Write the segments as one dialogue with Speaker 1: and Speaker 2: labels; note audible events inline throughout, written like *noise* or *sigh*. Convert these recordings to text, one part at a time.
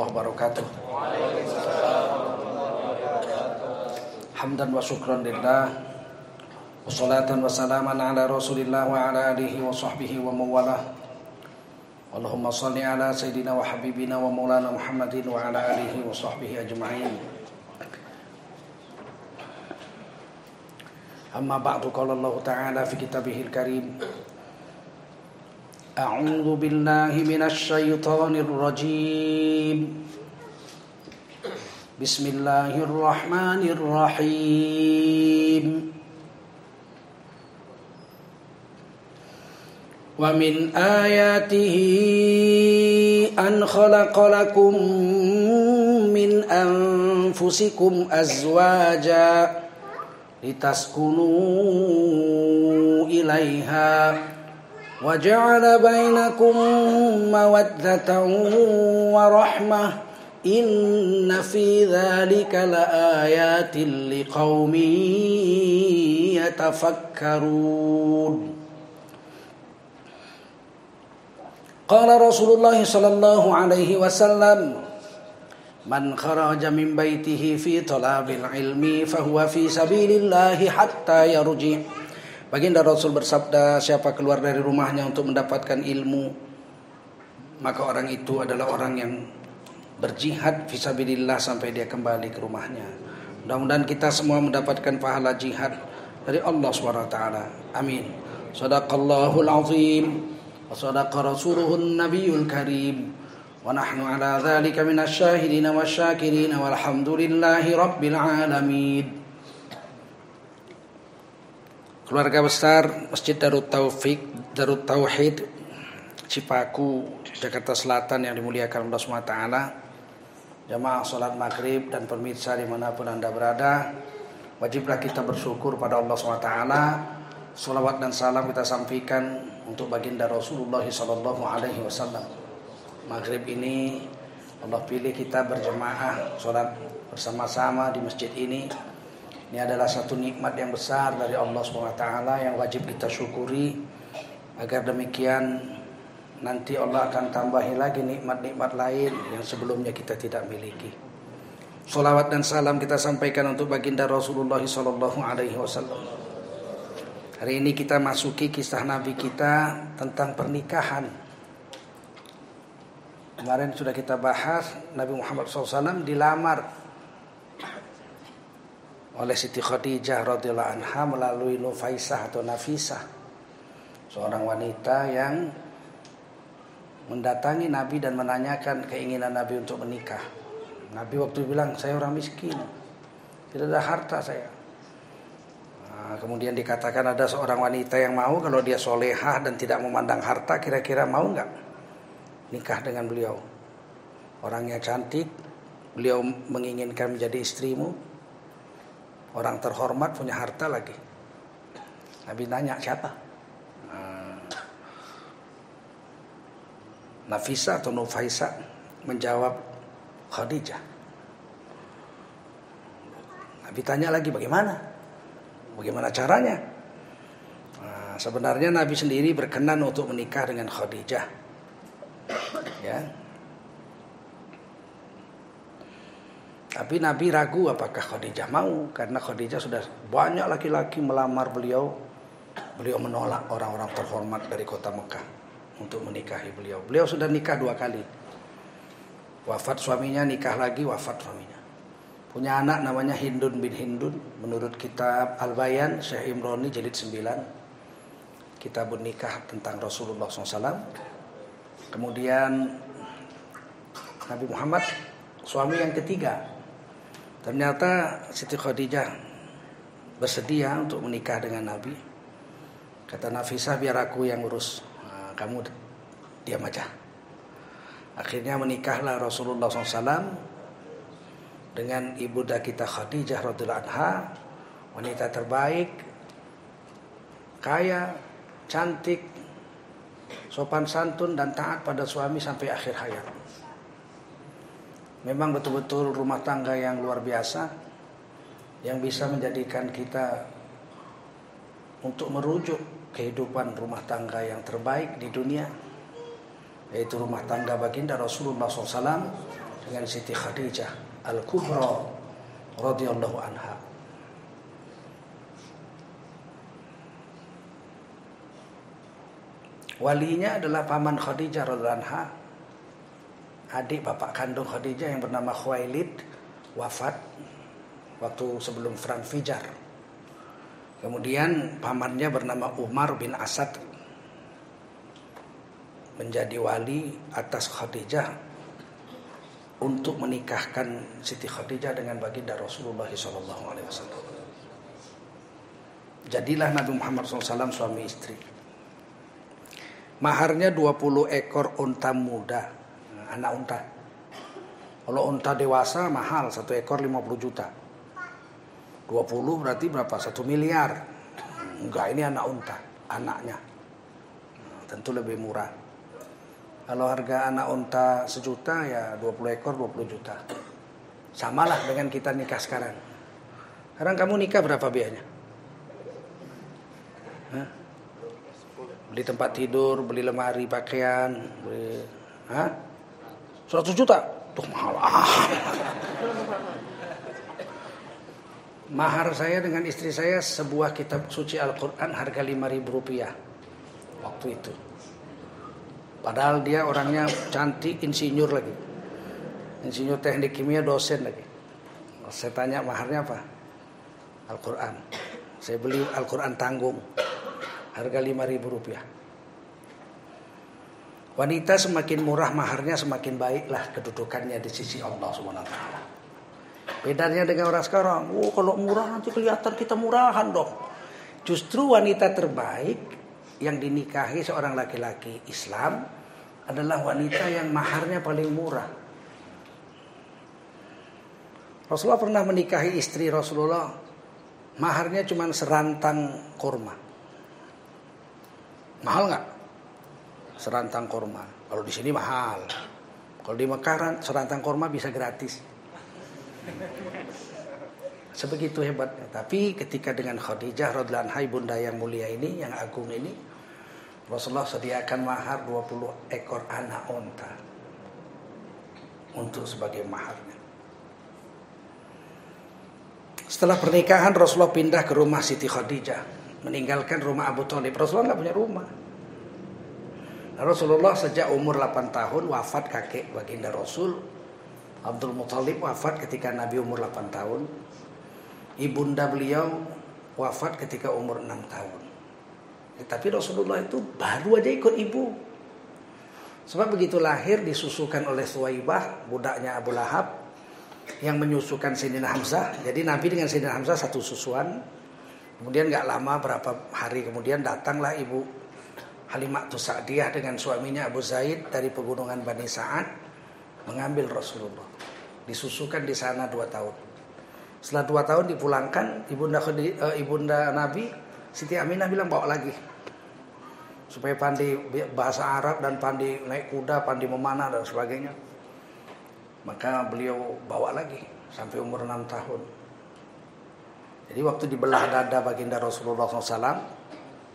Speaker 1: warahmatullahi wabarakatuh. Hamdan wa syukran lillah. Wassalatan wassalaman ala rasulillah wa ala alihi wa sahbihi wa mawalah. Allahumma salli ala sayyidina wa habibina wa maulana Muhammadin wa ala alihi wa sahbihi ajma'in. Amma ba'du qala Allah Ta'ala fi kitabihil karim أعوذ بالله من الشيطان الرجيم. بسم الله الرحمن الرحيم. ومن آياته أن خلق لكم من أنفسكم أزواجا لتسكنوا إليها. وجعل بينكم مودة ورحمة إن في ذلك لآيات لقوم يتفكرون. قال رسول الله صلى الله عليه وسلم من خرج من بيته في طلاب العلم فهو في سبيل الله حتى يرجع Baginda Rasul bersabda, siapa keluar dari rumahnya untuk mendapatkan ilmu, maka orang itu adalah orang yang berjihad fisabilillah sampai dia kembali ke rumahnya. Mudah-mudahan kita semua mendapatkan pahala jihad dari Allah SWT. Amin. Sadaqallahul azim. Wa sadaqa rasuluhun nabiyul karim. Wa nahnu ala dhalika minasyahidina wa syakirina walhamdulillahi rabbil alamin. Keluarga besar Masjid Darut Taufik, Darut Tauhid, Cipaku, Jakarta Selatan yang dimuliakan Allah SWT. Jamaah sholat maghrib dan pemirsa di mana pun anda berada, wajiblah kita bersyukur pada Allah SWT. Salawat dan salam kita sampaikan untuk baginda Rasulullah Sallallahu Alaihi Wasallam. Maghrib ini Allah pilih kita berjemaah sholat bersama-sama di masjid ini ini adalah satu nikmat yang besar dari Allah SWT yang wajib kita syukuri agar demikian nanti Allah akan tambahi lagi nikmat-nikmat lain yang sebelumnya kita tidak miliki. Salawat dan salam kita sampaikan untuk baginda Rasulullah Wasallam. Hari ini kita masuki kisah Nabi kita tentang pernikahan. Kemarin sudah kita bahas Nabi Muhammad SAW dilamar oleh Siti Khadijah radhiyallahu anha melalui Nufaisah atau Nafisah seorang wanita yang mendatangi Nabi dan menanyakan keinginan Nabi untuk menikah. Nabi waktu bilang saya orang miskin, tidak ada harta saya. Nah, kemudian dikatakan ada seorang wanita yang mau kalau dia solehah dan tidak memandang harta, kira-kira mau nggak nikah dengan beliau? Orangnya cantik, beliau menginginkan menjadi istrimu, Orang terhormat punya harta lagi. Nabi nanya siapa? Hmm. Nafisa atau Nufaisa menjawab Khadijah. Nabi tanya lagi bagaimana? Bagaimana caranya? Nah, sebenarnya Nabi sendiri berkenan untuk menikah dengan Khadijah. Ya, Tapi Nabi ragu apakah Khadijah mau karena Khadijah sudah banyak laki-laki melamar beliau. Beliau menolak orang-orang terhormat dari kota Mekah untuk menikahi beliau. Beliau sudah nikah dua kali. Wafat suaminya, nikah lagi, wafat suaminya. Punya anak namanya Hindun bin Hindun. Menurut kitab Al-Bayan, Syekh Imroni jilid 9. Kitab nikah tentang Rasulullah SAW. Kemudian Nabi Muhammad, suami yang ketiga Ternyata Siti Khadijah bersedia untuk menikah dengan Nabi. Kata Nafisah biar aku yang urus. Nah, kamu diam aja. Akhirnya menikahlah Rasulullah SAW dengan ibunda kita Khadijah radhiyallahu anha, wanita terbaik, kaya, cantik, sopan santun dan taat pada suami sampai akhir hayat. Memang betul-betul rumah tangga yang luar biasa yang bisa menjadikan kita untuk merujuk kehidupan rumah tangga yang terbaik di dunia yaitu rumah tangga baginda Rasulullah SAW dengan Siti Khadijah Al-Kubra radhiyallahu anha. Walinya adalah paman Khadijah radhiyallahu anha. Adik bapak kandung Khadijah yang bernama Khuwailid wafat waktu sebelum perang Fijar. Kemudian pamannya bernama Umar bin Asad menjadi wali atas Khadijah untuk menikahkan Siti Khadijah dengan baginda Rasulullah SAW. Jadilah Nabi Muhammad SAW suami istri. Maharnya 20 ekor unta muda, anak unta. Kalau unta dewasa mahal, satu ekor 50 juta. 20 berarti berapa? Satu miliar. Enggak, ini anak unta, anaknya. Tentu lebih murah. Kalau harga anak unta sejuta ya 20 ekor 20 juta. Samalah dengan kita nikah sekarang. Sekarang kamu nikah berapa biayanya? Beli tempat tidur, beli lemari pakaian, beli Hah? 100 juta. Tuh mahal. Ah. Mahar saya dengan istri saya sebuah kitab suci Al-Quran harga 5 ribu rupiah. Waktu itu. Padahal dia orangnya cantik, insinyur lagi. Insinyur teknik kimia, dosen lagi. Saya tanya maharnya apa? Al-Quran. Saya beli Al-Quran tanggung. Harga 5 ribu rupiah. Wanita semakin murah maharnya semakin baiklah kedudukannya di sisi Allah Subhanahu taala. Bedanya dengan orang sekarang, oh kalau murah nanti kelihatan kita murahan dong. Justru wanita terbaik yang dinikahi seorang laki-laki Islam adalah wanita yang maharnya paling murah. Rasulullah pernah menikahi istri Rasulullah, maharnya cuma serantang kurma. Mahal nggak? Serantang kurma. Kalau di sini mahal. Kalau di Mekah serantang kurma bisa gratis. Sebegitu hebatnya. Tapi ketika dengan Khadijah radhiallahu anha bunda yang mulia ini, yang agung ini, Rasulullah sediakan mahar 20 ekor anak unta untuk sebagai maharnya. Setelah pernikahan Rasulullah pindah ke rumah Siti Khadijah, meninggalkan rumah Abu Thalib. Rasulullah nggak punya rumah. Rasulullah sejak umur 8 tahun wafat kakek baginda Rasul. Abdul Muthalib wafat ketika Nabi umur 8 tahun. Ibunda beliau wafat ketika umur 6 tahun. Tapi Rasulullah itu baru aja ikut ibu. Sebab begitu lahir disusukan oleh Suwaibah, budaknya Abu Lahab, yang menyusukan Sayyidina Hamzah. Jadi Nabi dengan Sayyidina Hamzah satu susuan. Kemudian nggak lama berapa hari kemudian datanglah ibu Halimah Sa'diyah dengan suaminya Abu Zaid dari pegunungan Bani Sa'ad mengambil Rasulullah. Disusukan di sana dua tahun. Setelah dua tahun dipulangkan ibunda uh, ibunda Nabi Siti Aminah bilang bawa lagi supaya pandai bahasa Arab dan pandai naik kuda, pandai memanah dan sebagainya. Maka beliau bawa lagi sampai umur 6 tahun. Jadi waktu dibelah dada baginda Rasulullah SAW,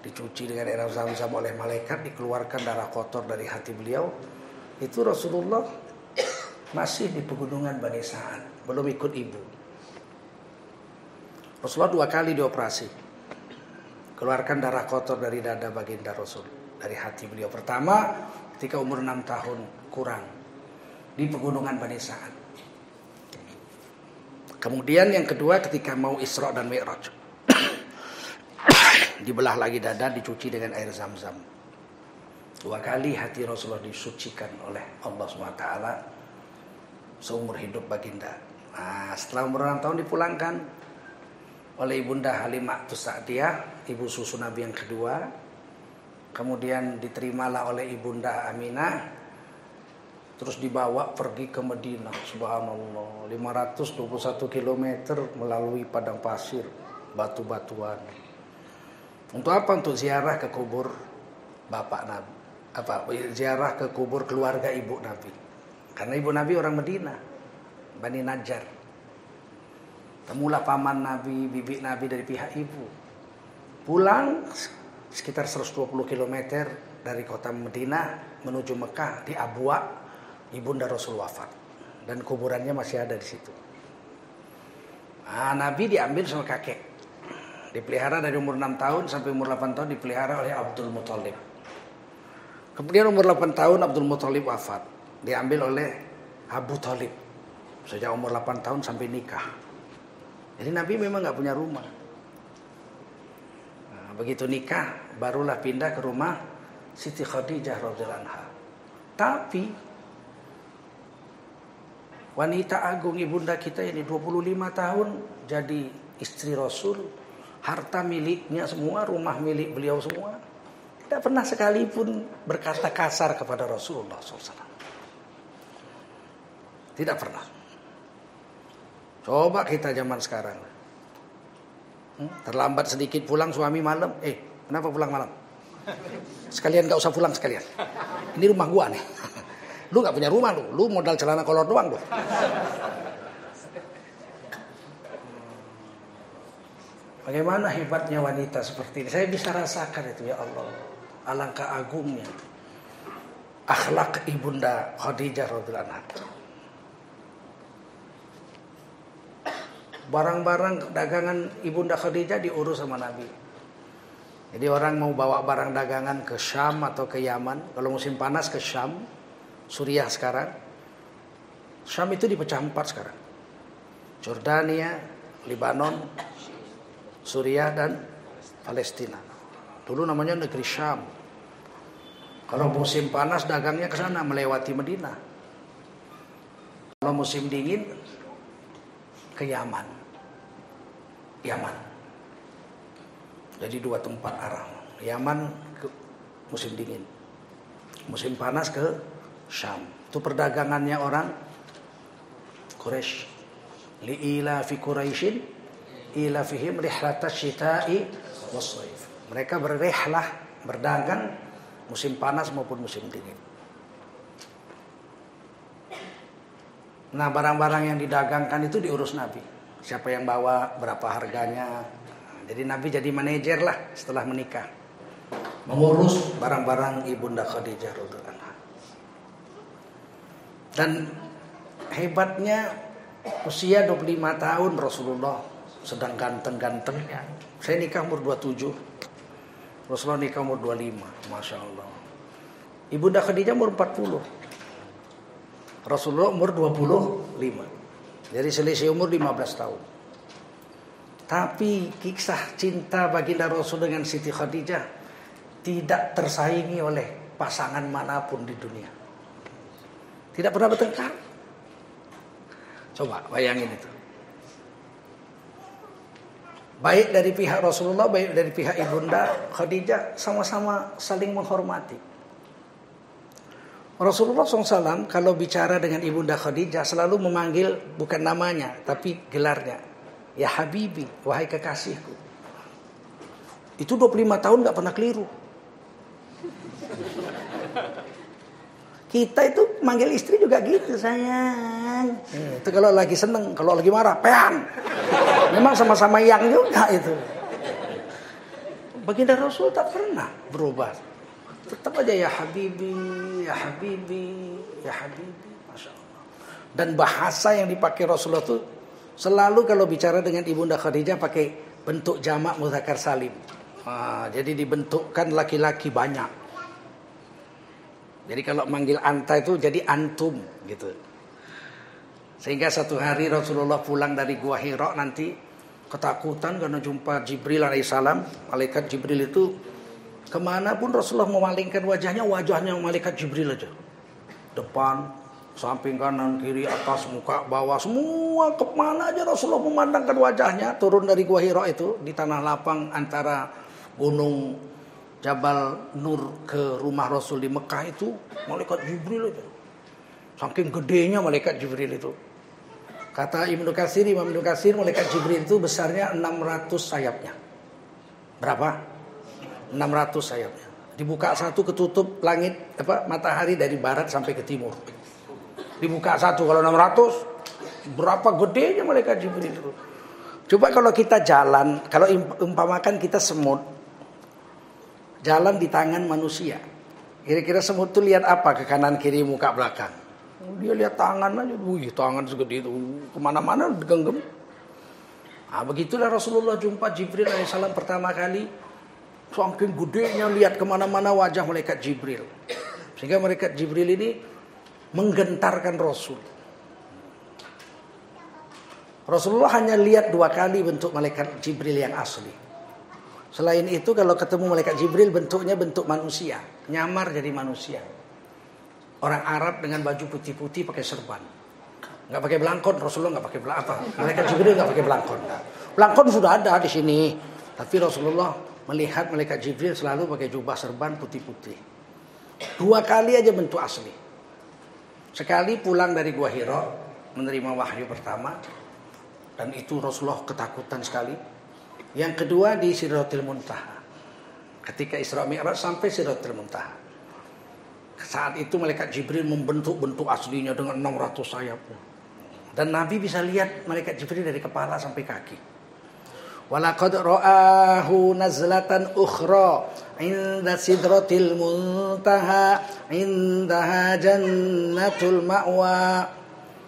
Speaker 1: dicuci dengan air zam-zam oleh malaikat, dikeluarkan darah kotor dari hati beliau, itu Rasulullah masih di pegunungan Bani Sa'ad, belum ikut ibu. Rasulullah dua kali dioperasi. Keluarkan darah kotor dari dada baginda Rasul dari hati beliau. Pertama ketika umur 6 tahun kurang di pegunungan Bani Sa'ad. Kemudian yang kedua ketika mau Isra dan Mi'raj dibelah lagi dada dicuci dengan air zam-zam dua kali hati Rasulullah disucikan oleh Allah SWT seumur hidup baginda nah, setelah umur 6 tahun dipulangkan oleh Ibunda Halimah Tusa'diyah, ibu susu Nabi yang kedua. Kemudian diterimalah oleh Ibunda Aminah. Terus dibawa pergi ke Medina, subhanallah. 521 km melalui padang pasir, batu-batuan. Untuk apa? Untuk ziarah ke kubur bapak Nabi. Apa? Ziarah ke kubur keluarga ibu Nabi. Karena ibu Nabi orang Medina, Bani Najjar. Temulah paman Nabi, bibi Nabi dari pihak ibu. Pulang sekitar 120 km dari kota Medina menuju Mekah di Abwa, ibunda Rasul wafat. dan kuburannya masih ada di situ. Nah, Nabi diambil sama kakek. Dipelihara dari umur 6 tahun sampai umur 8 tahun dipelihara oleh Abdul Muthalib. Kemudian umur 8 tahun Abdul Muthalib wafat. Diambil oleh Abu Talib. Sejak umur 8 tahun sampai nikah. Jadi Nabi memang nggak punya rumah. Nah, begitu nikah, barulah pindah ke rumah Siti Khadijah radhiyallahu. Tapi wanita agung ibunda kita ini 25 tahun jadi istri Rasul, harta miliknya semua, rumah milik beliau semua. Tidak pernah sekalipun berkata kasar kepada Rasulullah SAW. Tidak pernah. Coba kita zaman sekarang. Hmm? Terlambat sedikit pulang suami malam. Eh, kenapa pulang malam? Sekalian gak usah pulang sekalian. Ini rumah gua nih. *laughs* Lu gak punya rumah lu, lu modal celana kolor doang lu. Bagaimana hebatnya wanita seperti ini? Saya bisa rasakan itu ya Allah. Alangkah agungnya akhlak ibunda Khadijah radhiyallahu anha. Barang-barang dagangan ibunda Khadijah diurus sama Nabi. Jadi orang mau bawa barang dagangan ke Syam atau ke Yaman, kalau musim panas ke Syam, Suriah sekarang. Syam itu dipecah empat sekarang. Jordania, Libanon, Suriah dan Palestina. Dulu namanya negeri Syam. Kalau musim panas dagangnya ke sana melewati Medina. Kalau musim dingin ke Yaman. Yaman. Jadi dua tempat arah. Yaman ke musim dingin. Musim panas ke Syam. Itu perdagangannya orang Quraisy. Li'ila fi Quraisyin ila fihim rihlata syita'i wassaif. Mereka berrihlah, berdagang musim panas maupun musim dingin. Nah, barang-barang yang didagangkan itu diurus Nabi. Siapa yang bawa, berapa harganya. Jadi Nabi jadi manajer lah setelah menikah. Mengurus barang-barang Ibunda Khadijah radhiyallahu dan hebatnya usia 25 tahun Rasulullah sedang ganteng-gantengnya. Saya nikah umur 27. Rasulullah nikah umur 25. Masya Allah. Ibunda Khadijah umur 40. Rasulullah umur 25. Jadi selisih umur 15 tahun. Tapi kisah cinta baginda Rasul dengan Siti Khadijah tidak tersaingi oleh pasangan mana pun di dunia. Tidak pernah bertengkar. Coba bayangin itu. Baik dari pihak Rasulullah, baik dari pihak Ibunda Khadijah sama-sama saling menghormati. Rasulullah SAW kalau bicara dengan Ibunda Khadijah selalu memanggil bukan namanya tapi gelarnya. Ya Habibi, wahai kekasihku. Itu 25 tahun gak pernah keliru. Kita itu manggil istri juga gitu sayang. Hmm, itu kalau lagi seneng, kalau lagi marah, peang. Memang sama-sama yang juga itu. Baginda Rasul tak pernah berubah. Tetap aja ya Habibi, ya Habibi, ya Habibi. Masya Allah. Dan bahasa yang dipakai Rasulullah itu selalu kalau bicara dengan Ibunda Khadijah pakai bentuk jamak mudzakkar salim. Nah, jadi dibentukkan laki-laki banyak. Jadi kalau manggil anta itu jadi antum gitu. Sehingga satu hari Rasulullah pulang dari Gua Hira nanti ketakutan karena jumpa Jibril alaihissalam. Malaikat Jibril itu ke mana pun Rasulullah memalingkan wajahnya, wajahnya malaikat Jibril aja. Depan, samping kanan, kiri, atas, muka, bawah, semua ke mana aja Rasulullah memandangkan wajahnya. Turun dari Gua Hira itu di tanah lapang antara gunung Jabal Nur ke rumah Rasul di Mekah itu malaikat Jibril itu. Saking gedenya malaikat Jibril itu. Kata Ibnu Katsir, Imam Ibnu Katsir, malaikat Jibril itu besarnya 600 sayapnya. Berapa? 600 sayapnya. Dibuka satu ketutup langit apa matahari dari barat sampai ke timur. Dibuka satu kalau 600 berapa gedenya malaikat Jibril itu. Coba kalau kita jalan, kalau umpamakan kita semut, jalan di tangan manusia. Kira-kira semut itu lihat apa ke kanan kiri muka belakang? Dia lihat tangan aja, wih tangan segede itu, ke mana-mana genggam. Nah, begitulah Rasulullah jumpa Jibril alaihissalam pertama kali. Saking gedenya lihat ke mana-mana wajah malaikat Jibril. Sehingga malaikat Jibril ini menggentarkan Rasul. Rasulullah hanya lihat dua kali bentuk malaikat Jibril yang asli. Selain itu kalau ketemu malaikat Jibril bentuknya bentuk manusia. Nyamar jadi manusia. Orang Arab dengan baju putih-putih pakai serban. Nggak pakai belangkon Rasulullah nggak pakai belangkon malaikat Jibril nggak pakai belangkon. Belangkon sudah ada di sini. Tapi Rasulullah melihat malaikat Jibril selalu pakai jubah serban putih-putih. Dua kali aja bentuk asli. Sekali pulang dari Gua Hiro menerima wahyu pertama dan itu Rasulullah ketakutan sekali. Yang kedua di Sidratil Muntaha. Ketika Isra Mi'raj sampai Sidratil Muntaha saat itu malaikat Jibril membentuk bentuk aslinya dengan 600 sayapnya dan Nabi bisa lihat malaikat Jibril dari kepala sampai kaki. Walaqad ra'ahu nazlatan ukhra inda sidratil muntaha indaha jannatul ma'wa.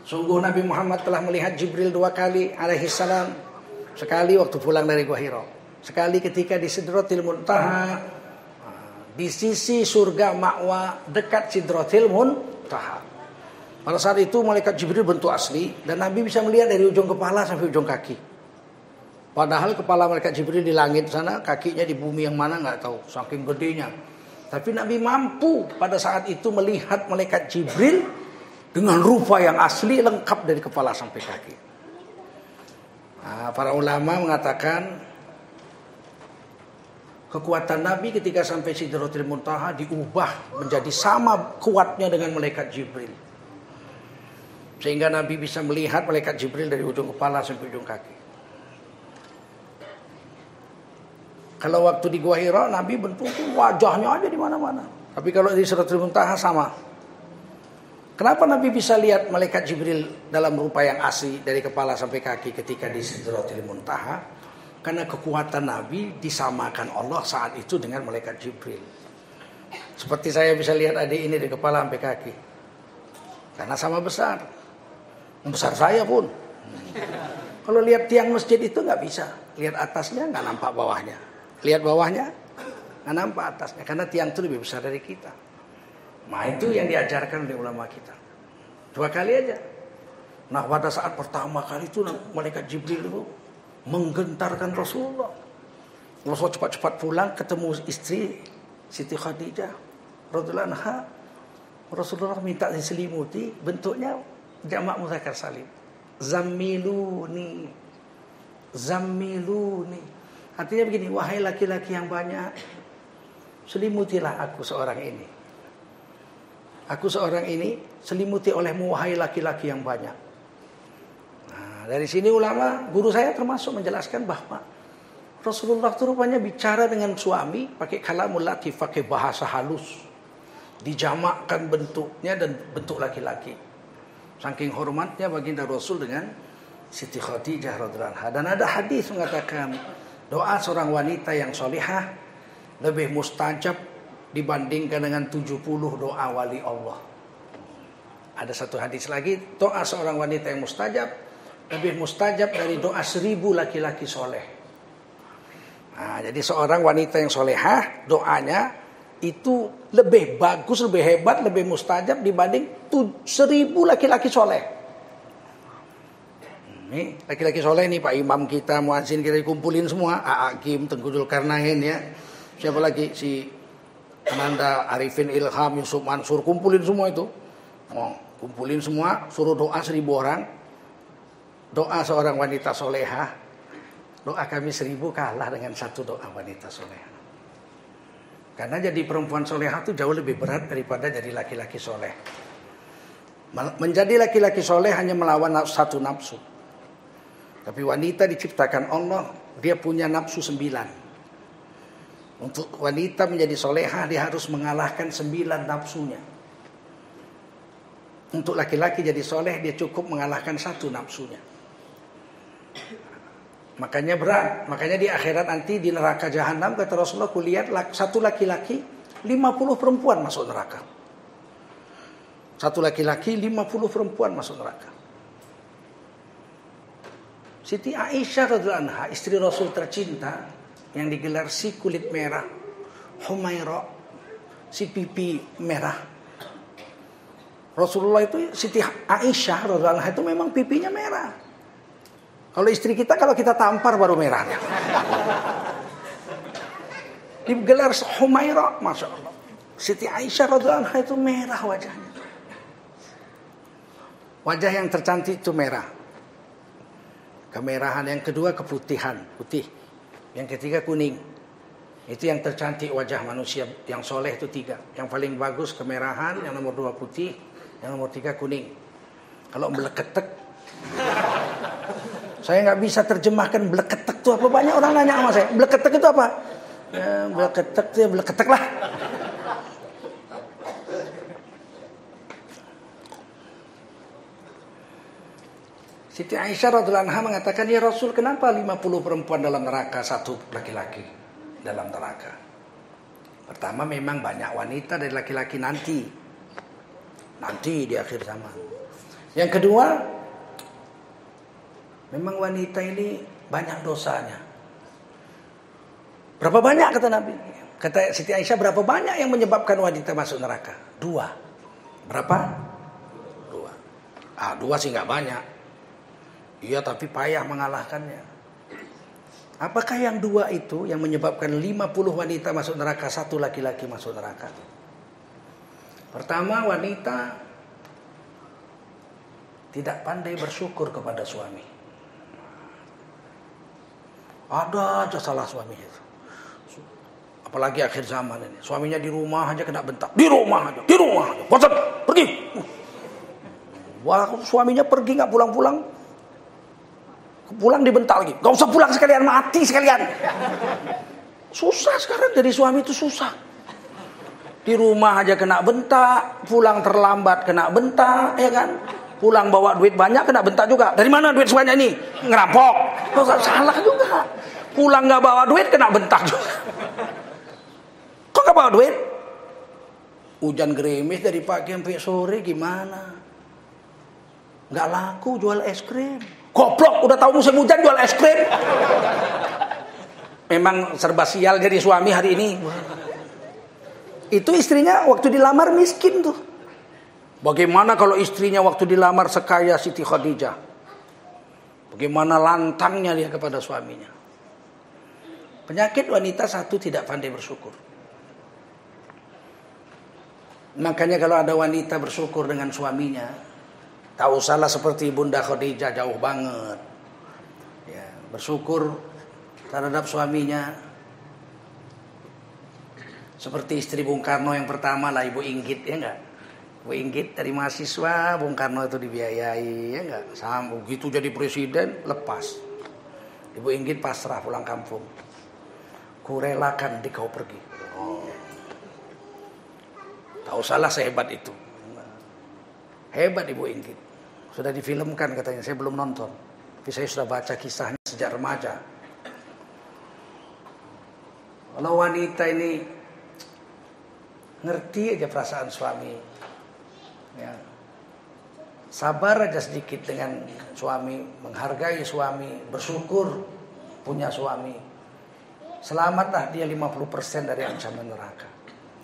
Speaker 1: Sungguh Nabi Muhammad telah melihat Jibril dua kali alaihi salam. Sekali waktu pulang dari Gua Hira. Sekali ketika di Sidratil Muntaha di sisi surga Ma'wa dekat Sidratil Muntaha. Pada saat itu malaikat Jibril bentuk asli dan Nabi bisa melihat dari ujung kepala sampai ujung kaki. Padahal kepala malaikat Jibril di langit sana, kakinya di bumi yang mana nggak tahu, saking gedenya. Tapi Nabi mampu pada saat itu melihat malaikat Jibril dengan rupa yang asli lengkap dari kepala sampai kaki. Nah, para ulama mengatakan kekuatan Nabi ketika sampai Sidratul Muntaha diubah menjadi sama kuatnya dengan malaikat Jibril. Sehingga Nabi bisa melihat malaikat Jibril dari ujung kepala sampai ujung kaki. Kalau waktu di Gua Hira, Nabi bentuk wajahnya aja di mana-mana. Tapi kalau di Suratul Muntaha sama. Kenapa Nabi bisa lihat malaikat Jibril dalam rupa yang asli dari kepala sampai kaki ketika di Sidratul Muntaha? Karena kekuatan Nabi disamakan Allah saat itu dengan malaikat Jibril. Seperti saya bisa lihat adik ini dari kepala sampai kaki. Karena sama besar. Besar saya pun. Kalau lihat tiang masjid itu nggak bisa. Lihat atasnya nggak nampak bawahnya. Lihat bawahnya nggak nampak atasnya. Karena tiang itu lebih besar dari kita. Nah itu yang diajarkan oleh ulama kita. Dua kali aja. Nah pada saat pertama kali itu malaikat Jibril itu menggentarkan Rasulullah. Rasulullah cepat-cepat pulang ketemu istri Siti Khadijah. Rasulullah Rasulullah minta diselimuti bentuknya jamak muzakkar salim. Zammiluni. Zammiluni. Artinya begini, wahai laki-laki yang banyak, selimutilah aku seorang ini. Aku seorang ini selimuti olehmu wahai laki-laki yang banyak. Nah, dari sini ulama, guru saya termasuk menjelaskan bahwa Rasulullah itu rupanya bicara dengan suami pakai kalamul latif, pakai bahasa halus. Dijamakkan bentuknya dan bentuk laki-laki. Saking hormatnya baginda Rasul dengan Siti Khadijah radhiallahu anha. Dan ada hadis mengatakan doa seorang wanita yang solihah lebih mustajab dibandingkan dengan 70 doa wali Allah. Ada satu hadis lagi, doa seorang wanita yang mustajab lebih mustajab dari doa seribu laki-laki soleh. Nah, jadi seorang wanita yang solehah doanya itu lebih bagus, lebih hebat, lebih mustajab dibanding tu, seribu laki-laki soleh. Ini laki-laki soleh ini Pak Imam kita, muadzin kita kumpulin semua, Aakim, Tengku Karnain ya. Siapa lagi si Ananda Arifin Ilham Yusuf Mansur kumpulin semua itu. Oh, kumpulin semua, suruh doa seribu orang. Doa seorang wanita soleha. Doa kami seribu kalah dengan satu doa wanita soleha. Karena jadi perempuan solehah itu jauh lebih berat daripada jadi laki-laki soleh. Menjadi laki-laki soleh hanya melawan satu nafsu. Tapi wanita diciptakan Allah, dia punya nafsu sembilan. Untuk wanita menjadi solehah, dia harus mengalahkan sembilan nafsunya. Untuk laki-laki jadi soleh, dia cukup mengalahkan satu nafsunya. Makanya berat. Makanya di akhirat nanti di neraka jahanam kata Rasulullah kulihat satu laki-laki 50 perempuan masuk neraka. Satu laki-laki, 50 perempuan masuk neraka. Siti Aisyah radhiallahu anha, istri Rasul tercinta yang digelar si kulit merah, Humaira, si pipi merah. Rasulullah itu Siti Aisyah radhiallahu anha itu memang pipinya merah. Kalau istri kita kalau kita tampar baru merahnya. Digelar Humaira, masya Allah. Siti Aisyah radhiallahu itu merah wajahnya. Wajah yang tercantik itu merah. Kemerahan yang kedua keputihan, putih. Yang ketiga kuning. Itu yang tercantik wajah manusia. Yang soleh itu tiga. Yang paling bagus kemerahan, yang nomor dua putih, yang nomor tiga kuning. Kalau meleketek, saya nggak bisa terjemahkan beleketek itu apa. Banyak orang nanya sama saya, beleketek itu apa? Ya, beleketek itu ya beleketek lah. Siti Aisyah radhiallahu anha mengatakan, "Ya Rasul, kenapa 50 perempuan dalam neraka, satu laki-laki dalam neraka?" Pertama memang banyak wanita dari laki-laki nanti. Nanti di akhir zaman. Yang kedua, memang wanita ini banyak dosanya. Berapa banyak kata Nabi? Kata Siti Aisyah, berapa banyak yang menyebabkan wanita masuk neraka? Dua. Berapa? Dua. Ah, dua sih nggak banyak. Iya tapi payah mengalahkannya. Apakah yang dua itu yang menyebabkan 50 wanita masuk neraka, satu laki-laki masuk neraka? Pertama wanita tidak pandai bersyukur kepada suami. Ada aja salah suami itu. Apalagi akhir zaman ini. Suaminya di rumah aja kena bentak. Di rumah aja, di rumah aja. Bosan, pergi. Wah, suaminya pergi nggak pulang-pulang, Pulang dibentak lagi. Gak usah pulang sekalian, mati sekalian. Susah sekarang jadi suami itu susah. Di rumah aja kena bentak, pulang terlambat kena bentak, ya kan? Pulang bawa duit banyak kena bentak juga. Dari mana duit sebanyak ini? Ngerampok. Oh, salah juga. Pulang nggak bawa duit kena bentak juga. Kok nggak bawa duit? Hujan gerimis dari pagi sampai sore gimana? Nggak laku jual es krim. Goblok, udah tahu musim hujan jual es krim. Memang serba sial jadi suami hari ini. Itu istrinya waktu dilamar miskin tuh. Bagaimana kalau istrinya waktu dilamar sekaya Siti Khadijah? Bagaimana lantangnya dia kepada suaminya? Penyakit wanita satu tidak pandai bersyukur. Makanya kalau ada wanita bersyukur dengan suaminya, Tak usahlah seperti Bunda Khadijah jauh banget. Ya, bersyukur terhadap suaminya. Seperti istri Bung Karno yang pertama lah Ibu Inggit ya enggak? Ibu Inggit dari mahasiswa Bung Karno itu dibiayai ya enggak? Sama begitu jadi presiden lepas. Ibu Inggit pasrah pulang kampung. Kurelakan di kau pergi. Oh. Tak usahlah sehebat itu. Hebat Ibu Inggit. Sudah difilmkan katanya, saya belum nonton. Tapi saya sudah baca kisahnya sejak remaja. Kalau wanita ini ngerti aja perasaan suami. Ya. Sabar aja sedikit dengan suami, menghargai suami, bersyukur punya suami. Selamatlah dia 50% dari ancaman neraka.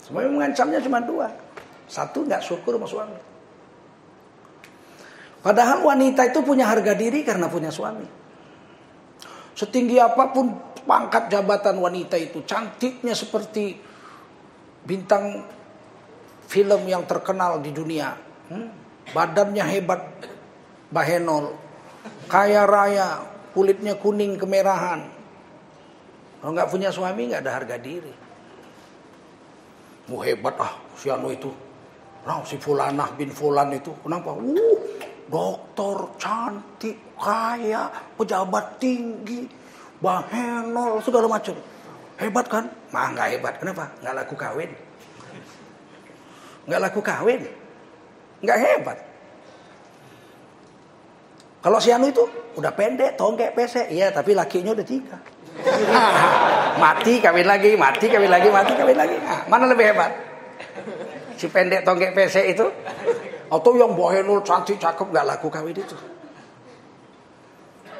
Speaker 1: Semua mengancamnya cuma dua. Satu nggak syukur sama suami. Padahal wanita itu punya harga diri karena punya suami. Setinggi apa pun pangkat jabatan wanita itu, cantiknya seperti bintang film yang terkenal di dunia. Hmm? Badannya hebat, bahenol, kaya raya, kulitnya kuning kemerahan. Kalau nggak punya suami nggak ada harga diri. Mau hebat ah si anu itu. Nah, si Fulanah bin Fulan itu. Kenapa? Uh, dokter cantik, kaya, pejabat tinggi, bahenol, segala macam. Hebat kan? Mah nggak hebat. Kenapa? Nggak laku kawin. Nggak laku kawin. Nggak hebat. Kalau si Anu itu udah pendek, tonggek, pesek. Iya, tapi lakinya udah tiga. *laughs* mati kawin lagi, mati kawin lagi, mati kawin lagi. Nah, mana lebih hebat? Si pendek tonggek pesek itu Atau yang bohenul cantik cakep nggak laku kawin itu.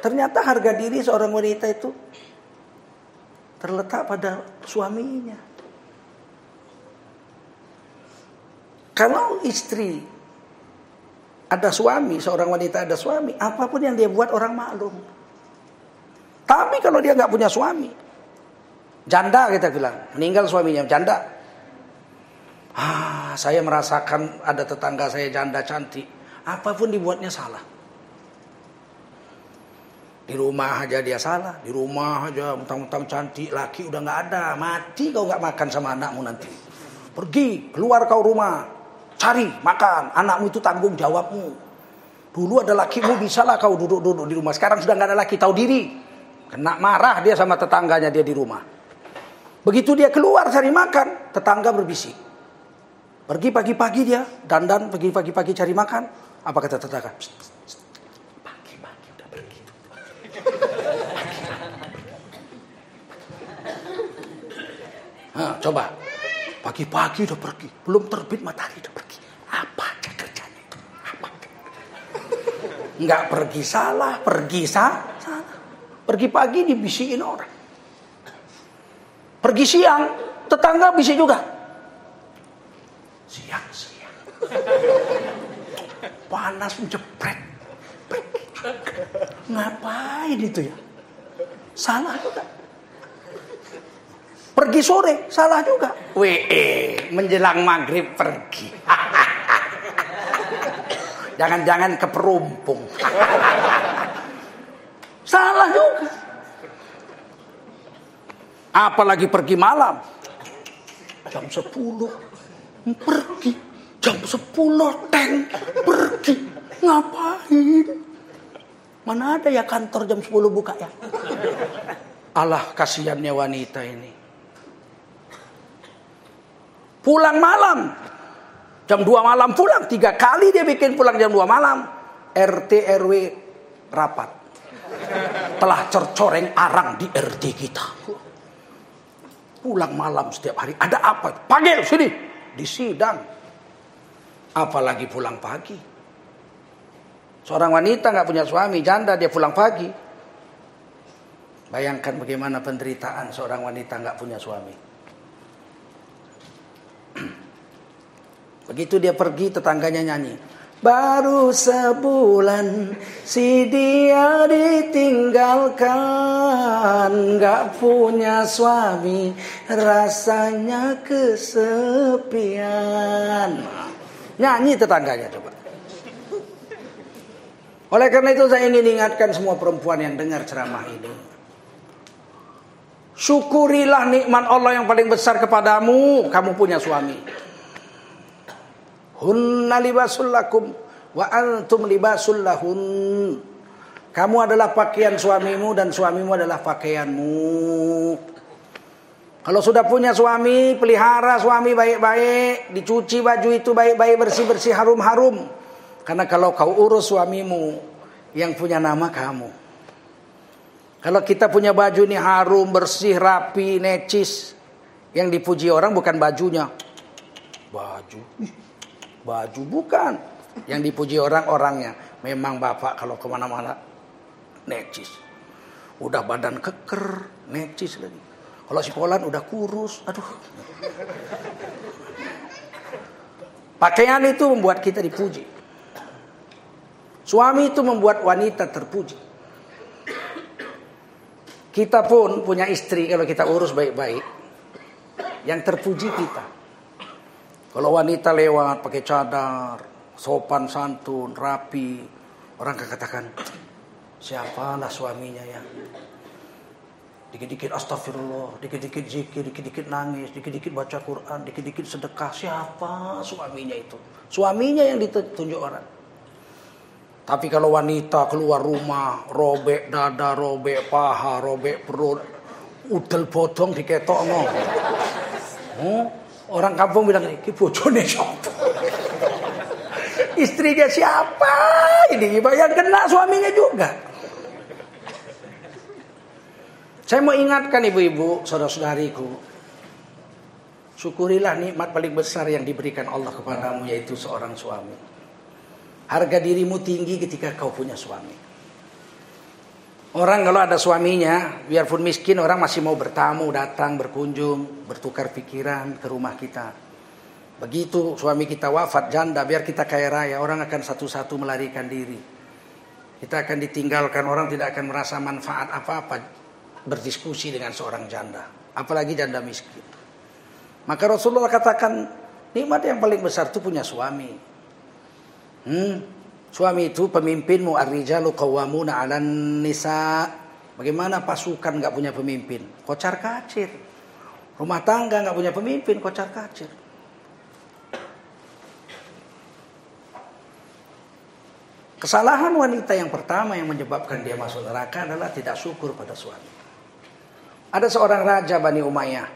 Speaker 1: Ternyata harga diri seorang wanita itu terletak pada suaminya. Kalau istri ada suami, seorang wanita ada suami, apa pun yang dia buat orang maklum. Tapi kalau dia nggak punya suami, janda kita bilang, meninggal suaminya janda. Ah, saya merasakan ada tetangga saya janda cantik, apa pun dibuatnya salah. Di rumah aja dia salah, di rumah aja mentang-mentang cantik, laki udah nggak ada, mati kau nggak makan sama anakmu nanti. Pergi keluar kau rumah, Cari makan, anakmu itu tanggung jawabmu. Dulu ada lakimu bisalah kau duduk-duduk di rumah. Sekarang sudah nggak ada laki, tahu diri. Kena marah dia sama tetangganya dia di rumah. Begitu dia keluar cari makan, tetangga berbisik. Pergi pagi-pagi dia, dandan pergi pagi-pagi cari makan. Apa kata tetangga? Pagi-pagi udah pergi. Nah, coba Pagi-pagi udah pergi, belum terbit matahari udah pergi. Apa aja kerjanya itu? Apa? Enggak pergi salah, pergi salah. Pergi pagi dibisikin orang. Pergi siang, tetangga bisik juga. Siang, siang. Panas menjepret. Ngapain itu ya? Salah juga. Pergi sore, salah juga. WE, menjelang maghrib pergi. *laughs* Jangan-jangan ke perumpung. *laughs* salah juga. Apalagi pergi malam. Jam 10 pergi. Jam 10 teng pergi. Ngapain? Mana ada ya kantor jam 10 buka ya? *laughs* Allah kasihannya wanita ini. Pulang malam. Jam 2 malam pulang. Tiga kali dia bikin pulang jam 2 malam. RT RW rapat. Telah cercoreng arang di RT kita. Pulang malam setiap hari. Ada apa? Panggil sini. Di sidang. Apalagi pulang pagi. Seorang wanita nggak punya suami, janda dia pulang pagi. Bayangkan bagaimana penderitaan seorang wanita nggak punya suami. *clears throat* Begitu dia pergi tetangganya nyanyi. Baru sebulan si dia ditinggalkan Gak punya suami rasanya kesepian Nyanyi tetangganya coba Oleh karena itu saya ingin ingatkan semua perempuan yang dengar ceramah ini Syukurilah nikmat Allah yang paling besar kepadamu Kamu punya suami Hunna libasul lakum wa antum libasul lahun. Kamu adalah pakaian suamimu dan suamimu adalah pakaianmu. Kalau sudah punya suami, pelihara suami baik-baik, dicuci baju itu baik-baik, bersih-bersih, harum-harum. Karena kalau kau urus suamimu, yang punya nama kamu. Kalau kita punya baju ini harum, bersih, rapi, necis, yang dipuji orang bukan bajunya. Baju? Baju bukan. Yang dipuji orang orangnya. Memang bapak kalau ke mana-mana necis. Udah badan keker necis lagi. Kalau si Polan udah kurus aduh. Pakaian itu membuat kita dipuji. Suami itu membuat wanita terpuji kita pun punya istri kalau kita urus baik-baik yang terpuji kita kalau wanita lewat pakai cadar, sopan santun, rapi, orang akan katakan, siapalah suaminya ya. Dikit-dikit astagfirullah, dikit-dikit zikir, dikit-dikit nangis, dikit-dikit baca Quran, dikit-dikit sedekah. Siapa suaminya itu? Suaminya yang ditunjuk orang. Tapi kalau wanita keluar rumah, robek dada, robek paha, robek perut, udel bodong diketok ngomong. Oh, Orang kampung bilang ini, bojone siapa? Istrinya siapa? Ini yang kena suaminya juga. Saya mau ingatkan ibu-ibu, saudara-saudariku. Syukurilah nikmat paling besar yang diberikan Allah kepadamu yaitu seorang suami. Harga dirimu tinggi ketika kau punya suami. Orang kalau ada suaminya, biarpun miskin, orang masih mau bertamu, datang, berkunjung, bertukar pikiran ke rumah kita. Begitu suami kita wafat, janda, biar kita kaya raya, orang akan satu-satu melarikan diri. Kita akan ditinggalkan, orang tidak akan merasa manfaat apa-apa berdiskusi dengan seorang janda. Apalagi janda miskin. Maka Rasulullah katakan, nikmat yang paling besar itu punya suami. Hmm, Suami itu pemimpinmu ar-rijalu qawwamuna 'alan nisa. Bagaimana pasukan nggak punya pemimpin? Kocar kacir. Rumah tangga nggak punya pemimpin, kocar kacir. Kesalahan wanita yang pertama yang menyebabkan dia masuk neraka adalah tidak syukur pada suami. Ada seorang raja Bani Umayyah,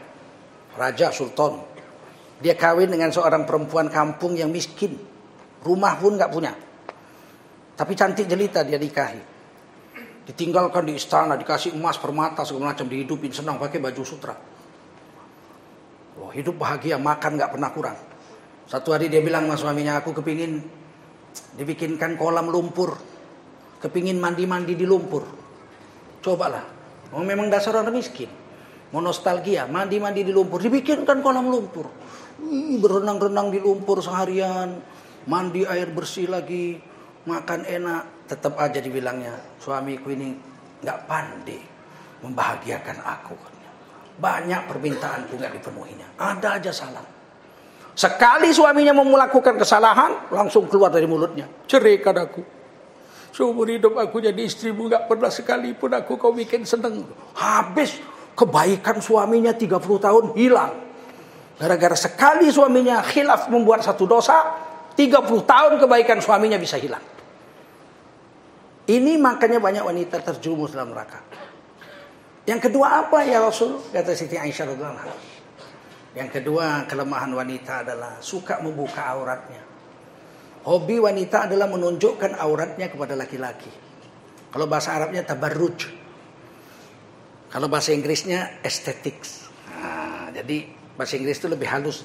Speaker 1: raja sultan. Dia kawin dengan seorang perempuan kampung yang miskin, rumah pun nggak punya. Tapi cantik jelita dia nikahi. Ditinggalkan di istana, dikasih emas, permata, segala macam, dihidupin senang pakai baju sutra. Oh, hidup bahagia, makan nggak pernah kurang. Satu hari dia bilang sama suaminya, aku kepingin dibikinkan kolam lumpur. Kepingin mandi-mandi di lumpur. Cobalah. Oh, memang dasar orang miskin. Mau nostalgia, mandi-mandi di lumpur. Dibikinkan kolam lumpur. Berenang-renang di lumpur seharian. Mandi air bersih lagi makan enak, tetap aja dibilangnya suamiku ini nggak pandai membahagiakan aku. Banyak permintaanku nggak dipenuhinya. Ada aja salah. Sekali suaminya mau melakukan kesalahan, langsung keluar dari mulutnya. Ceraikan aku. Seumur hidup aku jadi istrimu nggak pernah sekalipun aku kau bikin seneng. Habis kebaikan suaminya 30 tahun hilang. Gara-gara sekali suaminya khilaf membuat satu dosa, 30 tahun kebaikan suaminya bisa hilang. Ini makanya banyak wanita terjerumus dalam neraka. Yang kedua apa ya Rasul? Kata Siti Aisyah radhiallahu Yang kedua kelemahan wanita adalah suka membuka auratnya. Hobi wanita adalah menunjukkan auratnya kepada laki-laki. Kalau bahasa Arabnya tabarruj. Kalau bahasa Inggrisnya aesthetics. Nah, jadi bahasa Inggris itu lebih halus.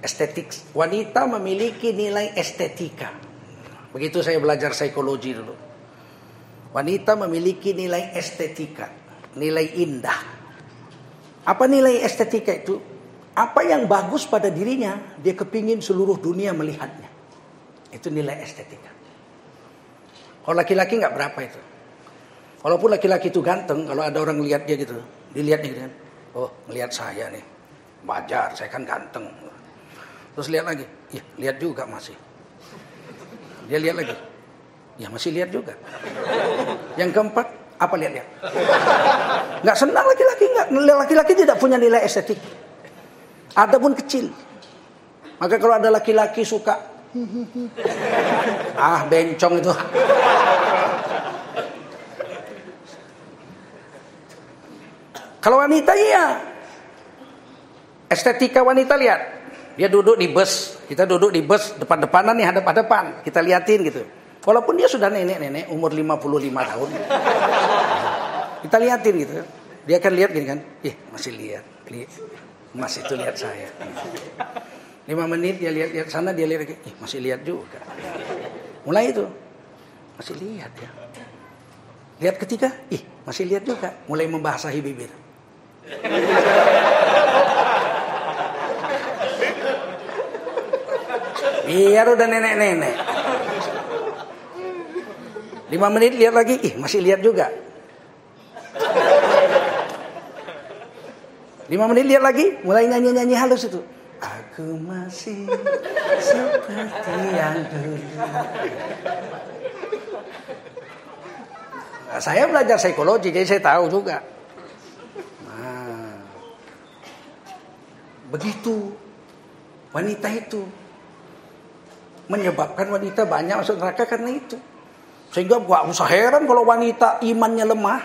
Speaker 1: Aesthetics. Wanita memiliki nilai estetika. Begitu saya belajar psikologi dulu. Wanita memiliki nilai estetika, nilai indah. Apa nilai estetika itu? Apa yang bagus pada dirinya, dia kepingin seluruh dunia melihatnya. Itu nilai estetika. Kalau laki-laki nggak berapa itu. Walaupun laki-laki itu ganteng, kalau ada orang lihat dia gitu, dilihat nih kan, oh melihat saya nih, wajar, saya kan ganteng. Terus lihat lagi, iya lihat juga masih. Dia lihat lagi. Ya masih lihat juga. Yang keempat, apa lihat-lihat? Senang laki-laki, nggak. Laki-laki tidak punya nilai estetik. Ada pun kecil. Maka kalau ada laki-laki suka, *laughs* ah bencong itu. Kalau wanita iya. Estetika wanita lihat. Dia duduk di bus, kita duduk di bus depan-depanan nih hadap-hadapan, kita liatin gitu. Walaupun dia sudah nenek-nenek umur 55 tahun. kita liatin gitu. Dia akan lihat gini kan, ih masih lihat, masih itu lihat saya. Lima menit dia lihat-lihat sana, dia lihat, ih masih lihat juga. Mulai itu, masih lihat ya. Lihat ketiga, ih masih lihat juga. Mulai membasahi bibir. Biar udah nenek-nenek. Lima menit lihat lagi, ih masih lihat juga. Lima menit lihat lagi, mulai nyanyi-nyanyi halus itu. Aku masih seperti yang dulu. Nah, saya belajar psikologi, jadi saya tahu juga. Nah, begitu wanita itu menyebabkan wanita banyak masuk neraka karena itu. Sehingga gak usah heran kalau wanita imannya lemah.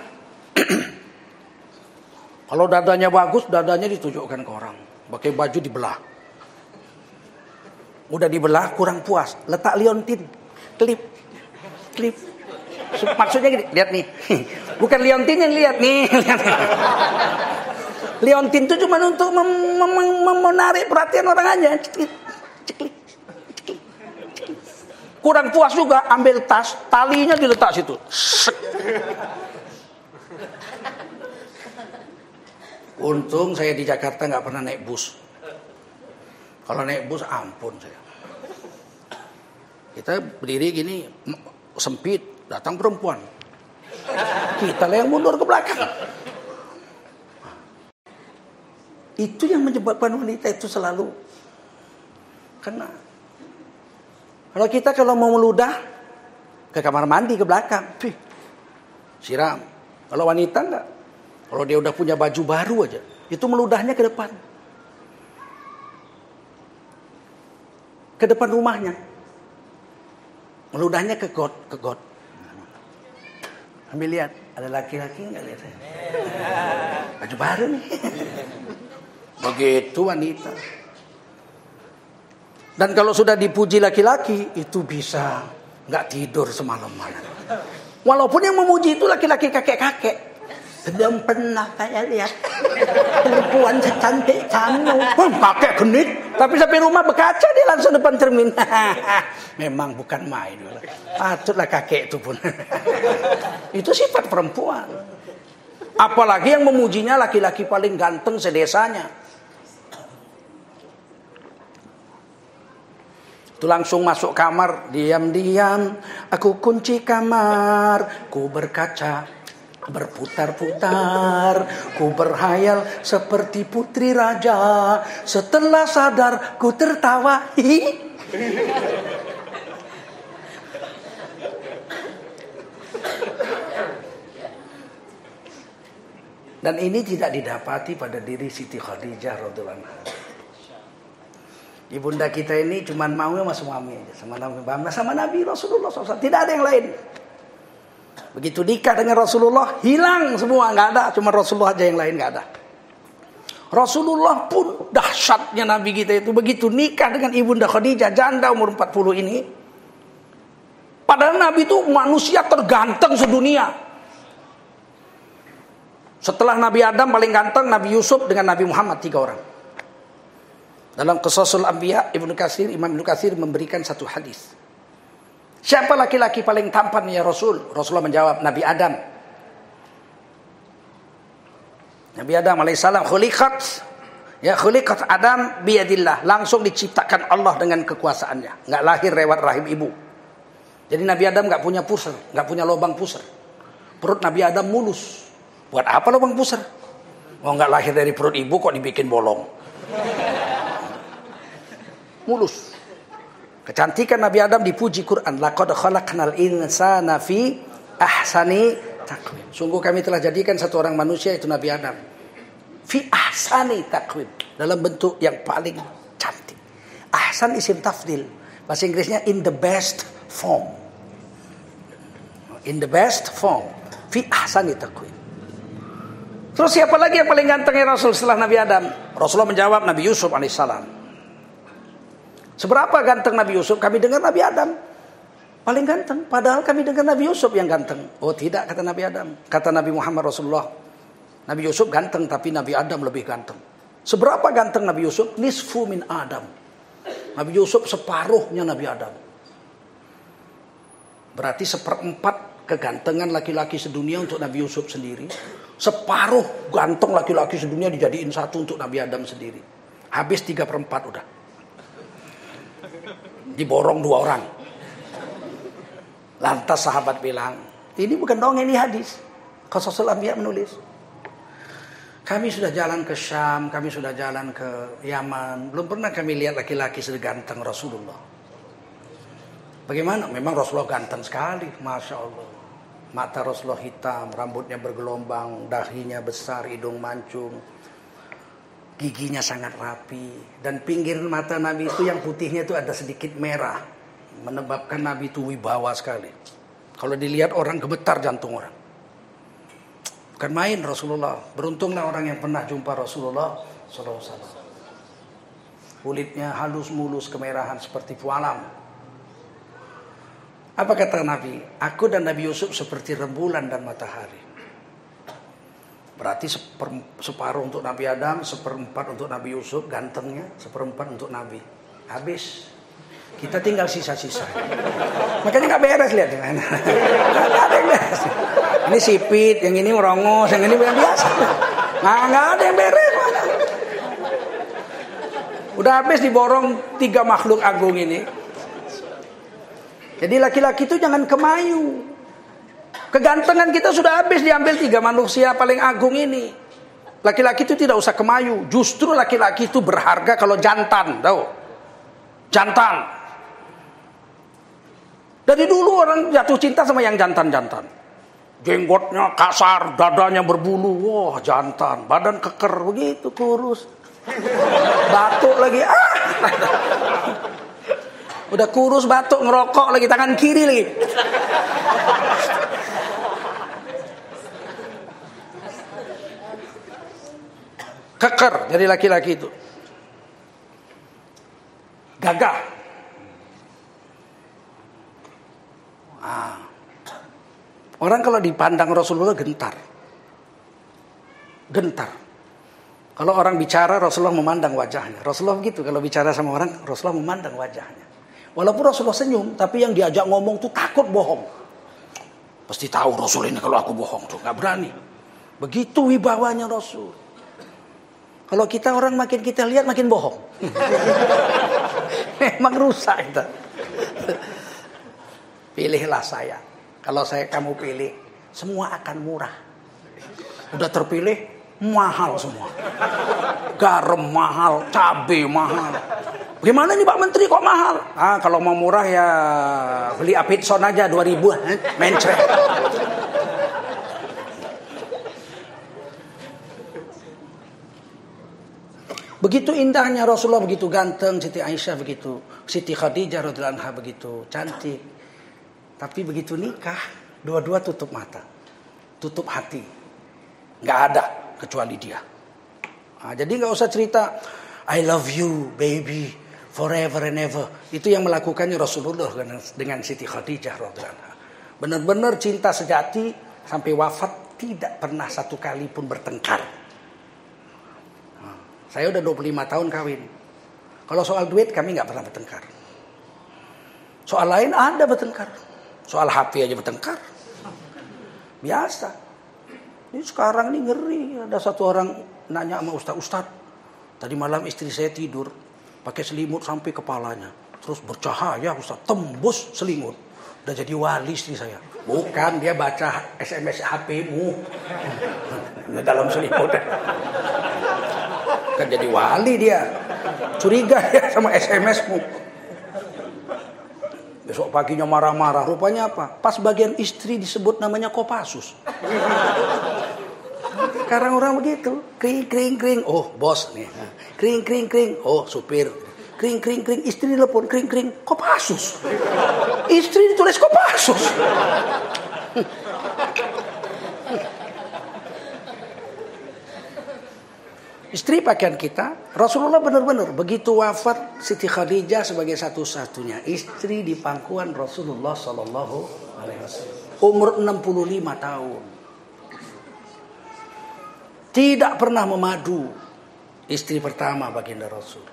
Speaker 1: *clears throat* kalau dadanya bagus, dadanya ditunjukkan ke orang. Pakai baju dibelah. Udah dibelah kurang puas, letak liontin, klip, klip. Maksudnya gini, lihat nih. *laughs* Bukan liontin yang lihat nih, *laughs* lihat. Liontin itu cuma untuk menarik perhatian orang aja. Ceklik, ceklik. Kurang puas juga, ambil tas, talinya diletak situ. Untung saya di Jakarta nggak pernah naik bus. Kalau naik bus ampun saya. Kita berdiri gini sempit, datang perempuan. Kita yang mundur ke belakang. Itu yang menyebabkan wanita itu selalu kena. Kalau kita kalau mau meludah ke kamar mandi ke belakang, Pih, siram. Kalau wanita enggak. Kalau dia udah punya baju baru aja, itu meludahnya ke depan. Ke depan rumahnya. Meludahnya ke got, ke got. Ambil lihat, ada laki-laki nggak lihat saya? Baju baru nih. Begitu wanita. Dan kalau sudah dipuji laki-laki, itu bisa nggak tidur semalaman. Walaupun yang memuji itu laki-laki kakek-kakek. Belum pernah saya lihat perempuan secantik kamu. Oh, kakek genit. Tapi sampai rumah berkaca dia langsung depan cermin. *laughs* Memang bukan main. Patutlah kakek itu pun. *laughs* itu sifat perempuan. Apalagi yang memujinya laki-laki paling ganteng sedesanya. Itu langsung masuk kamar, diam-diam, aku kunci kamar, ku berkaca, berputar-putar, ku berhayal seperti putri raja. Setelah sadar, ku tertawa. *laughs* Dan ini tidak didapati pada diri Siti Khadijah radhiallahu anha. Ibunda kita ini cuma mau sama suami aja, sama Nabi Muhammad, sama Nabi Rasulullah SAW. Tidak ada yang lain. Begitu nikah dengan Rasulullah, hilang semua, nggak ada. Cuma Rasulullah aja yang lain nggak ada. Rasulullah pun dahsyatnya Nabi kita itu begitu nikah dengan ibunda Khadijah janda umur 40 ini. Padahal Nabi itu manusia terganteng sedunia. Setelah Nabi Adam paling ganteng Nabi Yusuf dengan Nabi Muhammad tiga orang. Dalam Qasasul Anbiya Ibnu Katsir Imam Ibnu Katsir memberikan satu hadis. Siapa laki-laki paling tampan ya Rasul? Rasulullah menjawab Nabi Adam. Nabi Adam alaihissalam khuliqat ya khuliqat Adam biadillah langsung diciptakan Allah dengan kekuasaannya, nggak lahir lewat rahim ibu. Jadi Nabi Adam nggak punya pusar, nggak punya lubang pusar. Perut Nabi Adam mulus. Buat apa lubang pusar? Mau nggak lahir dari perut ibu kok dibikin bolong mulus. Kecantikan Nabi Adam dipuji Quran. Laqad khalaqnal insana fi ahsani takwim. Sungguh kami telah jadikan satu orang manusia itu Nabi Adam. Fi ahsani takwim. Dalam bentuk yang paling cantik. Ahsan isim tafdil. Bahasa Inggrisnya in the best form. In the best form. Fi ahsani takwim. Terus siapa lagi yang paling gantengnya Rasul setelah Nabi Adam? Rasulullah menjawab Nabi Yusuf alaihissalam. Seberapa ganteng Nabi Yusuf? Kami dengar Nabi Adam. Paling ganteng. Padahal kami dengar Nabi Yusuf yang ganteng. Oh tidak kata Nabi Adam. Kata Nabi Muhammad Rasulullah. Nabi Yusuf ganteng tapi Nabi Adam lebih ganteng. Seberapa ganteng Nabi Yusuf? Nisfu min Adam. Nabi Yusuf separuhnya Nabi Adam. Berarti seperempat kegantengan laki-laki sedunia untuk Nabi Yusuf sendiri. Separuh ganteng laki-laki sedunia dijadiin satu untuk Nabi Adam sendiri. Habis tiga perempat udah diborong dua orang. Lantas sahabat bilang, ini bukan dongeng ini hadis. Qasasul Anbiya menulis. Kami sudah jalan ke Syam, kami sudah jalan ke Yaman. Belum pernah kami lihat laki-laki seganteng Rasulullah. Bagaimana? Memang Rasulullah ganteng sekali, Masya Allah. Mata Rasulullah hitam, rambutnya bergelombang, dahinya besar, hidung mancung, giginya sangat rapi. Dan pinggir mata Nabi itu yang putihnya itu ada sedikit merah. Menyebabkan Nabi itu wibawa sekali. Kalau dilihat orang gemetar jantung orang. Bukan main Rasulullah. Beruntunglah orang yang pernah jumpa Rasulullah Sallallahu kulitnya halus mulus kemerahan seperti pualam apa kata Nabi? Aku dan Nabi Yusuf seperti rembulan dan matahari Berarti separuh untuk Nabi Adam, seperempat untuk Nabi Yusuf, gantengnya, seperempat untuk Nabi. Habis. Kita tinggal sisa-sisa. Makanya nggak beres lihat. Nggak ada yang beres. Ini sipit, yang ini merongos, yang ini biasa. Nah, nggak ada yang beres. Udah habis diborong tiga makhluk agung ini. Jadi laki-laki itu jangan kemayu. Kegantengan kita sudah habis diambil tiga manusia paling agung ini. Laki-laki itu tidak usah kemayu. Justru laki-laki itu berharga kalau jantan, tahu? Jantan. Dari dulu orang jatuh cinta sama yang jantan-jantan. Jenggotnya kasar, dadanya berbulu, wah jantan, badan keker begitu kurus. Batuk lagi, ah. Udah kurus batuk ngerokok lagi tangan kiri lagi. Keker jadi laki-laki itu. Gagah Ah. Orang kalau dipandang Rasulullah gentar. Gentar. Kalau orang bicara Rasulullah memandang wajahnya. Rasulullah begitu kalau bicara sama orang Rasulullah memandang wajahnya. Walaupun Rasulullah senyum tapi yang diajak ngomong tuh takut bohong. Pasti tahu Rasul ini kalau aku bohong tuh nggak berani. Begitu wibawanya Rasul. Kalau kita orang makin kita lihat makin bohong. *laughs* Memang rusak itu. Pilihlah saya. Kalau saya kamu pilih, semua akan murah. Udah terpilih, mahal semua. Garam mahal, cabai mahal. Gimana nih Pak Menteri kok mahal? Ah, kalau mau murah ya beli Apitson aja 2000 eh? mencret. Begitu indahnya Rasulullah begitu ganteng, Siti Aisyah begitu, Siti Khadijah radhiyallahu anha begitu cantik. Tapi begitu nikah, dua-dua tutup mata, tutup hati, nggak ada kecuali dia. Nah, jadi nggak usah cerita I love you baby forever and ever. Itu yang melakukannya Rasulullah dengan Siti Khadijah radhiallahu Benar-benar cinta sejati sampai wafat tidak pernah satu kali pun bertengkar. Saya udah 25 tahun kawin. Kalau soal duit kami nggak pernah bertengkar. Soal lain ada bertengkar. Soal HP aja bertengkar. Biasa. Ini sekarang ini ngeri. Ada satu orang nanya sama Ustaz, Ustaz, tadi malam istri saya tidur pakai selimut sampai kepalanya. Terus bercahaya Ustaz, tembus selimut. Udah jadi wali istri saya. Bukan, dia baca SMS HP-mu. *laughs* dalam selimut. Kan jadi wali dia. Curiga ya sama SMS-mu. Besok paginya marah-marah. Rupanya apa? Pas bagian istri disebut namanya Kopassus. Sekarang orang begitu. Kring, kring, kring. Oh, bos nih. Kring, kring, kring. Oh, supir. Kring, kring, kring. Istri telepon. Kring, kring. Kopassus. Istri ditulis Kopassus. Istri pakaian kita, Rasulullah benar-benar begitu wafat Siti Khadijah sebagai satu-satunya istri di pangkuan Rasulullah Sallallahu Alaihi Wasallam. Umur 65 tahun. Tidak pernah memadu istri pertama baginda Rasul.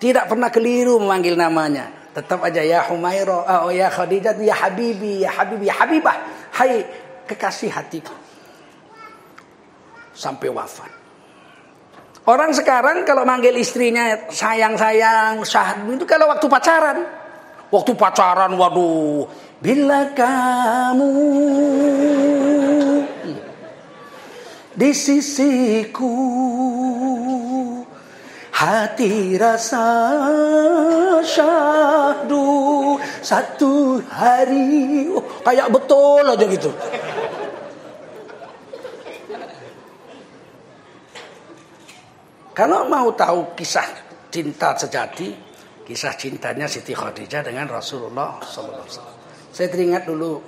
Speaker 1: Tidak pernah keliru memanggil namanya. Tetap aja ya Humaira, oh ya Khadijah, ya Habibi, ya Habibi, ya Habibah. Hai kekasih hatiku. Sampai wafat. Orang sekarang kalau manggil istrinya sayang-sayang, syahdu itu kalau waktu pacaran. Waktu pacaran, waduh, bila kamu di sisiku hati rasa syahdu satu hari oh, kayak betul aja gitu Kalau mau tahu kisah cinta sejati, kisah cintanya Siti Khadijah dengan Rasulullah SAW. Saya teringat dulu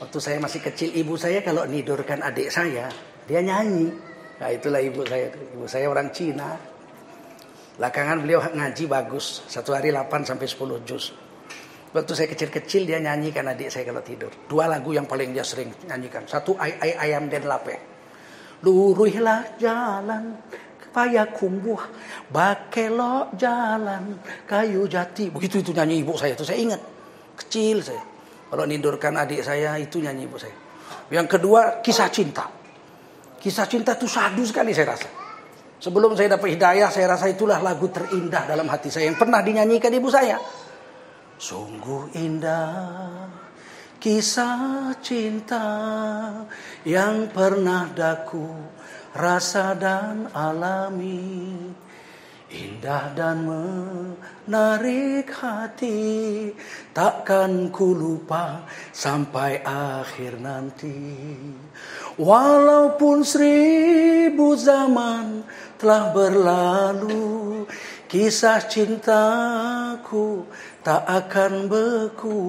Speaker 1: waktu saya masih kecil, ibu saya kalau nidurkan adik saya, dia nyanyi. Nah itulah ibu saya, ibu saya orang Cina. Belakangan beliau ngaji bagus, satu hari 8 sampai 10 juz. Waktu saya kecil-kecil dia nyanyikan adik saya kalau tidur. Dua lagu yang paling dia sering nyanyikan. Satu ay ay ayam dan lape. Luruhlah jalan payakumbuh bakelok jalan kayu jati. Begitu itu nyanyi ibu saya itu saya ingat. Kecil saya. Kalau nidurkan adik saya itu nyanyi ibu saya. Yang kedua kisah cinta. Kisah cinta itu sadu sekali saya rasa. Sebelum saya dapat hidayah saya rasa itulah lagu terindah dalam hati saya yang pernah dinyanyikan ibu saya. Sungguh indah Kisah cinta yang pernah daku rasa dan alami Indah dan menarik hati. Takkan ku lupa sampai akhir nanti. Walaupun seribu zaman telah berlalu Kisah cintaku tak akan beku.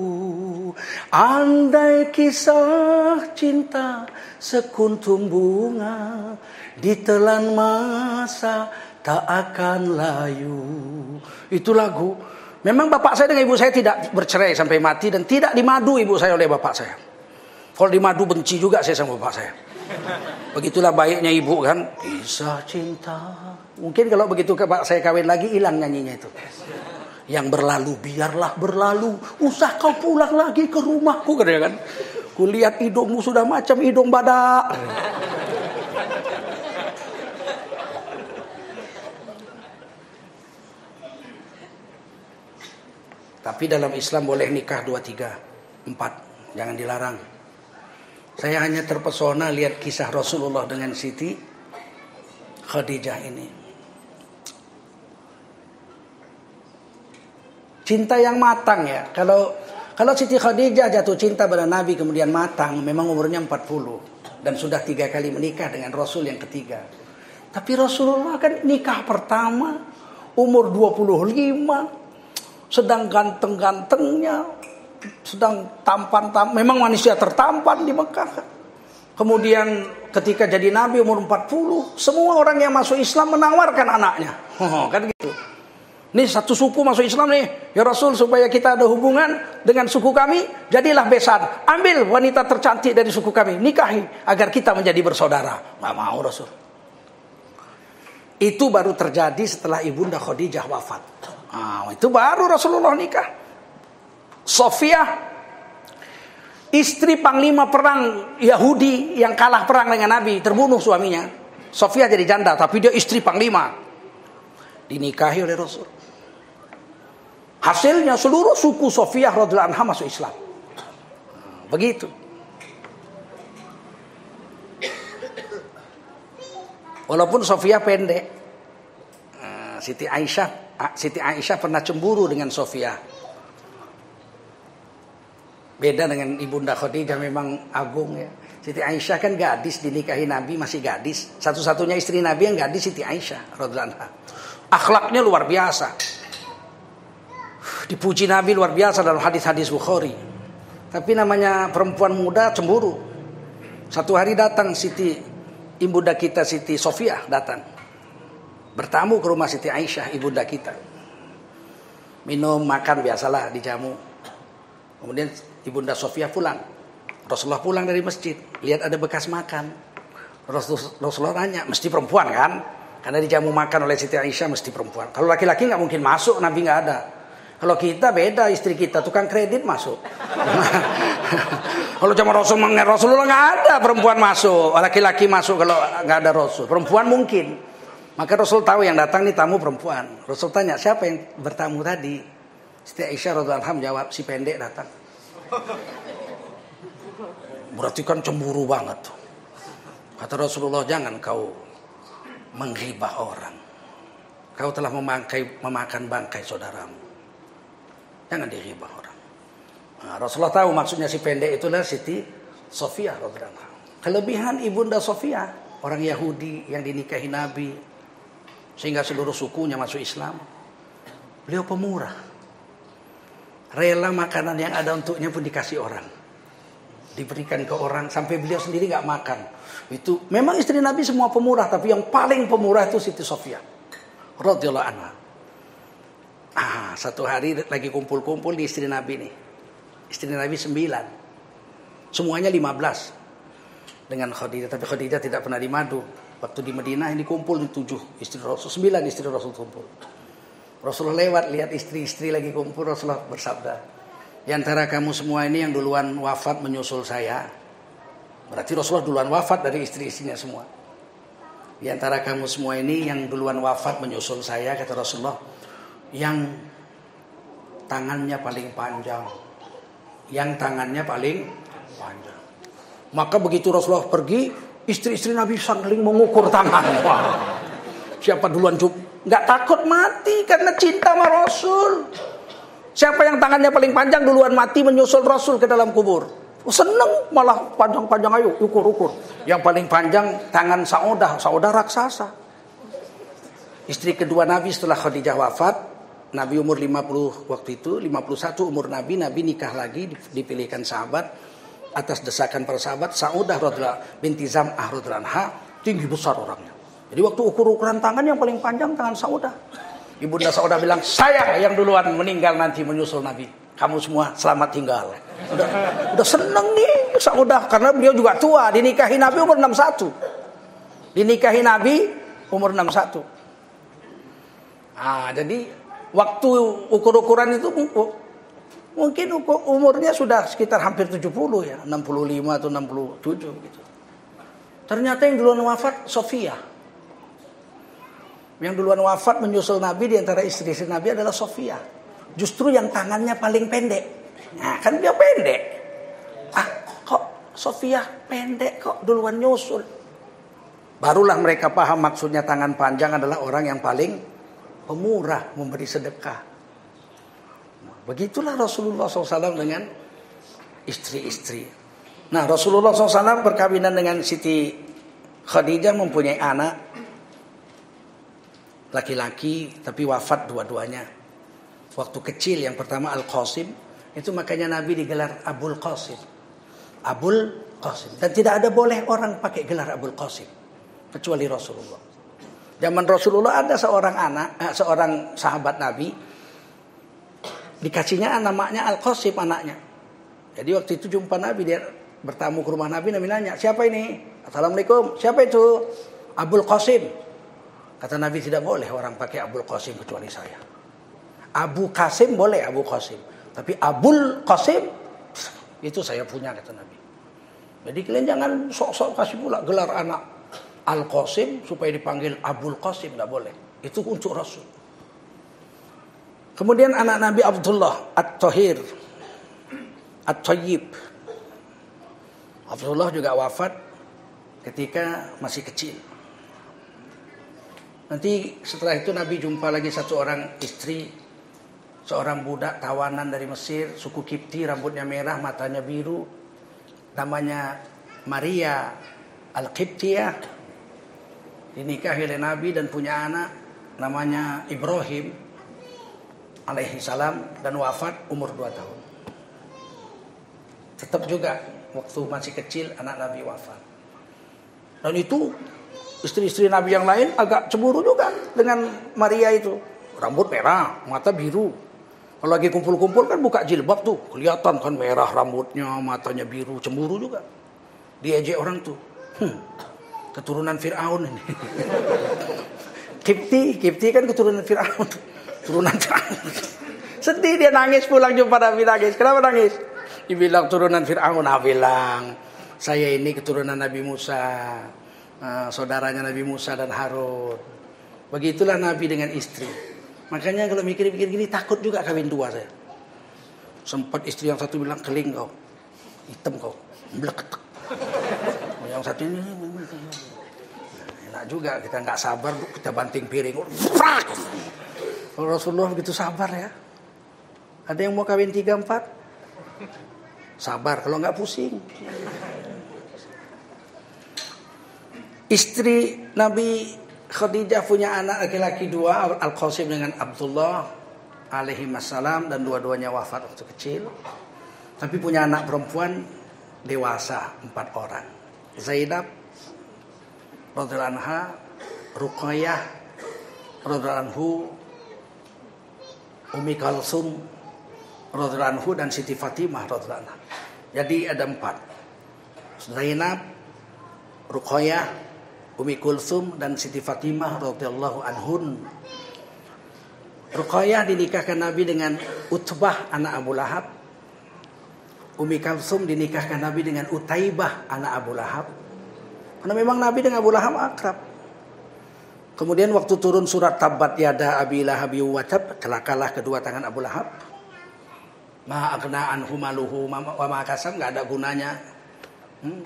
Speaker 1: Andai kisah cinta sekuntum bunga Ditelan masa tak akan layu. Itu lagu. Memang bapak saya dengan ibu saya tidak bercerai sampai mati Dan tidak dimadu ibu saya oleh bapak saya. Kalau dimadu benci juga saya sama bapak saya. Begitulah baiknya ibu kan. Kisah cinta. Mungkin kalau begitu saya kawin lagi hilang nyanyinya itu. Yang berlalu biarlah berlalu. Usah kau pulang lagi ke rumahku kan? Kulihat hidungmu sudah macam hidung badak. Tapi dalam Islam boleh nikah dua tiga empat, jangan dilarang. Saya hanya terpesona lihat kisah Rasulullah dengan Siti Khadijah ini. Cinta yang matang ya. Kalau kalau Siti Khadijah jatuh cinta pada Nabi kemudian matang, memang umurnya 40 dan sudah tiga kali menikah dengan Rasul yang ketiga. Tapi Rasulullah kan nikah pertama umur 25 sedang ganteng-gantengnya sedang tampan-tampan memang manusia tertampan di Mekah. Kemudian ketika jadi nabi umur 40, semua orang yang masuk Islam menawarkan anaknya. *laughs* kan gitu. Ini satu suku masuk Islam nih. Ya Rasul supaya kita ada hubungan dengan suku kami. Jadilah besan. Ambil wanita tercantik dari suku kami. Nikahi. Agar kita menjadi bersaudara. Gak mau Rasul. Itu baru terjadi setelah ibunda Khadijah wafat. Nah, itu baru Rasulullah nikah. Sofia. Istri panglima perang Yahudi yang kalah perang dengan Nabi. Terbunuh suaminya. Sofia jadi janda. Tapi dia istri panglima. Dinikahi oleh Rasul. Hasilnya seluruh suku Sofiyah radhiyallahu anha masuk Islam. Begitu. Walaupun Sofia pendek. Eh, Siti Aisyah Siti Aisyah pernah cemburu dengan Sofia. Beda dengan Ibunda Khadijah memang agung ya. Siti Aisyah kan gadis dinikahi Nabi masih gadis. Satu-satunya istri Nabi yang gadis Siti Aisyah radhiyallahu anha. Akhlaknya luar biasa. Dipuji Nabi luar biasa dalam hadis-hadis Bukhari. Tapi namanya perempuan muda cemburu. Satu hari datang Siti ibunda kita Siti Sofia datang. Bertamu ke rumah Siti Aisyah ibunda kita. Minum makan biasalah dijamu. Kemudian ibunda Sofia pulang. Rasulullah pulang dari masjid, lihat ada bekas makan. Rasulullah tanya, mesti perempuan kan? Karena dijamu makan oleh Siti Aisyah mesti perempuan. Kalau laki-laki nggak mungkin masuk, Nabi nggak ada. Kalau kita beda istri kita tukang kredit masuk. kalau zaman Rasul Rasulullah nggak ada perempuan masuk, laki-laki masuk kalau nggak ada Rasul. Perempuan mungkin. Maka Rasul tahu yang datang nih tamu perempuan. Rasul tanya siapa yang bertamu tadi? Siti Aisyah radhiallahu jawab si pendek datang. Berarti kan cemburu banget. Kata Rasulullah jangan kau menghibah orang. Kau telah memangkai, memakan bangkai saudaramu. Jangan diribah orang. Nah, Rasulullah tahu maksudnya si pendek itulah Siti Sofia radhiyallahu Kelebihan ibunda Sofia, orang Yahudi yang dinikahi Nabi sehingga seluruh sukunya masuk Islam. Beliau pemurah. Rela makanan yang ada untuknya pun dikasih orang. Diberikan ke orang sampai beliau sendiri nggak makan. Itu memang istri Nabi semua pemurah, tapi yang paling pemurah itu Siti Sofia radhiyallahu anha. Ah, satu hari lagi kumpul-kumpul di istri Nabi nih. Istri Nabi sembilan. Semuanya lima belas. dengan Khadijah. Tapi Khadijah tidak pernah di madu. Waktu di Madinah ini kumpul tujuh istri Rasul, sembilan istri Rasul kumpul. Rasulullah lewat lihat istri-istri lagi kumpul Rasulullah bersabda, di antara kamu semua ini yang duluan wafat menyusul saya. Berarti Rasulullah duluan wafat dari istri-istrinya semua. Di antara kamu semua ini yang duluan wafat menyusul saya kata Rasulullah, yang tangannya paling panjang. Yang tangannya paling panjang. Maka begitu Rasulullah pergi, istri-istri Nabi saling mengukur tangan. *laughs* Wah, siapa duluan cup? Nggak takut mati karena cinta sama Rasul. Siapa yang tangannya paling panjang duluan mati menyusul Rasul ke dalam kubur. Seneng malah panjang-panjang ayo ukur-ukur. Yang paling panjang tangan Saudah, Saudah raksasa. Istri kedua Nabi setelah Khadijah wafat, Nabi umur 50 waktu itu, 51 umur Nabi, Nabi nikah lagi dipilihkan sahabat atas desakan para sahabat Saudah radhiyallahu binti Zam'ah radhiyallahu tinggi besar orangnya. Jadi waktu ukur-ukuran tangan yang paling panjang tangan Saudah. Ibunda Saudah bilang, "Saya yang duluan meninggal nanti menyusul Nabi. Kamu semua selamat tinggal." Udah, udah seneng nih Saudah karena beliau juga tua, dinikahi Nabi umur 61. Dinikahi Nabi umur 61. Ah, jadi waktu ukur-ukuran itu mungkin umurnya sudah sekitar hampir 70 ya, 65 atau 67 gitu. Ternyata yang duluan wafat Sofia. Yang duluan wafat menyusul Nabi di antara istri-istri Nabi adalah Sofia. Justru yang tangannya paling pendek. Nah, kan dia pendek. Ah, kok Sofia pendek kok duluan nyusul. Barulah mereka paham maksudnya tangan panjang adalah orang yang paling pemurah memberi sedekah. Begitulah Rasulullah SAW dengan istri-istri. Nah Rasulullah SAW berkawinan dengan Siti Khadijah mempunyai anak laki-laki tapi wafat dua-duanya. Waktu kecil yang pertama Al-Qasim itu makanya Nabi digelar Abul Qasim. Abul Qasim dan tidak ada boleh orang pakai gelar Abul Qasim kecuali Rasulullah. Zaman Rasulullah ada seorang anak, eh, seorang sahabat Nabi dikasihnya namanya Al Qasim anaknya. Jadi waktu itu jumpa Nabi dia bertamu ke rumah Nabi Nabi nanya siapa ini? Assalamualaikum siapa itu? Abul Qasim. Kata Nabi tidak boleh orang pakai Abul Qasim kecuali saya. Abu Qasim boleh Abu Qasim. Tapi Abul Qasim itu saya punya kata Nabi. Jadi kalian jangan sok-sok kasih pula gelar anak Al-Qasim supaya dipanggil Abul Qasim tidak boleh. Itu untuk Rasul. Kemudian anak Nabi Abdullah At-Tahir At-Tayyib. Abdullah juga wafat ketika masih kecil. Nanti setelah itu Nabi jumpa lagi satu orang istri seorang budak tawanan dari Mesir, suku Kipti, rambutnya merah, matanya biru. Namanya Maria Al-Qibtiyah dinikahi oleh Nabi dan punya anak namanya Ibrahim alaihi salam dan wafat umur 2 tahun. Tetap juga waktu masih kecil anak Nabi wafat. Dan itu istri-istri Nabi yang lain agak cemburu juga dengan Maria itu. Rambut merah, mata biru. Kalau lagi kumpul-kumpul kan buka jilbab tuh, kelihatan kan merah rambutnya, matanya biru, cemburu juga. Diejek orang tuh. Hmm, keturunan Fir'aun ini. *laughs* Kipti, Kipti kan keturunan Fir'aun. Turunan Fir'aun. Sedih dia nangis pulang jumpa Nabi nangis. Kenapa nangis? Dibilang turunan Fir'aun. Nah bilang, saya ini keturunan Nabi Musa. Uh, saudaranya Nabi Musa dan Harun. Begitulah Nabi dengan istri. Makanya kalau mikir-mikir gini takut juga kawin dua saya. Sempat istri yang satu bilang keling kau. Hitam kau. Blek. Yang satu ini enak juga kita nggak sabar kita banting piring. Rasulullah begitu sabar ya. Ada yang mau kawin tiga empat? Sabar kalau nggak pusing. Istri Nabi Khadijah punya anak laki-laki dua, Al-Qasim dengan Abdullah alaihi salam dan dua-duanya wafat waktu kecil. Tapi punya anak perempuan dewasa empat orang. Zainab radhiyallahu anha, Ruqayyah radhiyallahu anhu, Umi Kalsum radhiyallahu anhu dan Siti Fatimah radhiyallahu anha. Jadi ada empat. Zainab Ruqayyah, Umi Kulsum dan Siti Fatimah radhiyallahu anhun. Ruqayyah dinikahkan Nabi dengan Utbah anak Abu Lahab. Umi Kulsum dinikahkan Nabi dengan Utaibah anak Abu Lahab. Karena memang Nabi dengan Abu Lahab akrab. Kemudian waktu turun surat Tabat Yada Abi Lahab Watab, celakalah kedua tangan Abu Lahab. Ma akna anhu maluhu wa ma kasam nggak ada gunanya. Hmm.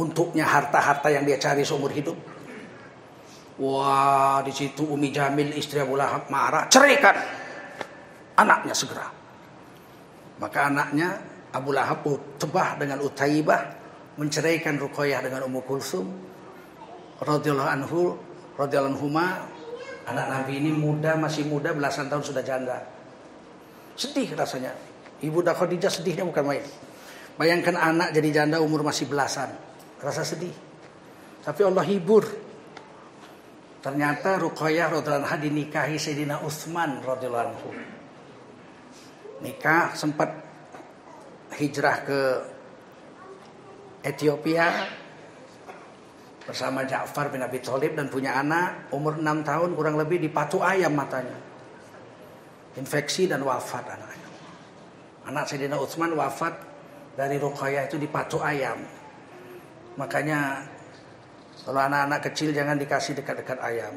Speaker 1: Untuknya harta-harta yang dia cari seumur hidup. Wah, di situ Umi Jamil istri Abu Lahab marah, ceraikan anaknya segera. Maka anaknya Abu Lahab tebah dengan Utaibah menceraikan Ruqayyah dengan Ummu Kulsum radhiyallahu anhu radhiyallahu anhuma anak Nabi ini muda masih muda belasan tahun sudah janda. Sedih rasanya. Ibu Dah Khadijah sedihnya bukan main. Bayangkan anak jadi janda umur masih belasan. Rasa sedih. Tapi Allah hibur. Ternyata Ruqayyah radhiyallahu anha dinikahi Sayyidina Utsman radhiyallahu anhu. Nikah sempat hijrah ke Ethiopia bersama Ja'far bin Abi Thalib dan punya anak umur 6 tahun kurang lebih dipatu ayam matanya. Infeksi dan wafat anaknya. Anak Sayyidina Utsman wafat dari Ruqayyah itu dipatu ayam. Makanya kalau anak-anak kecil jangan dikasih dekat-dekat ayam.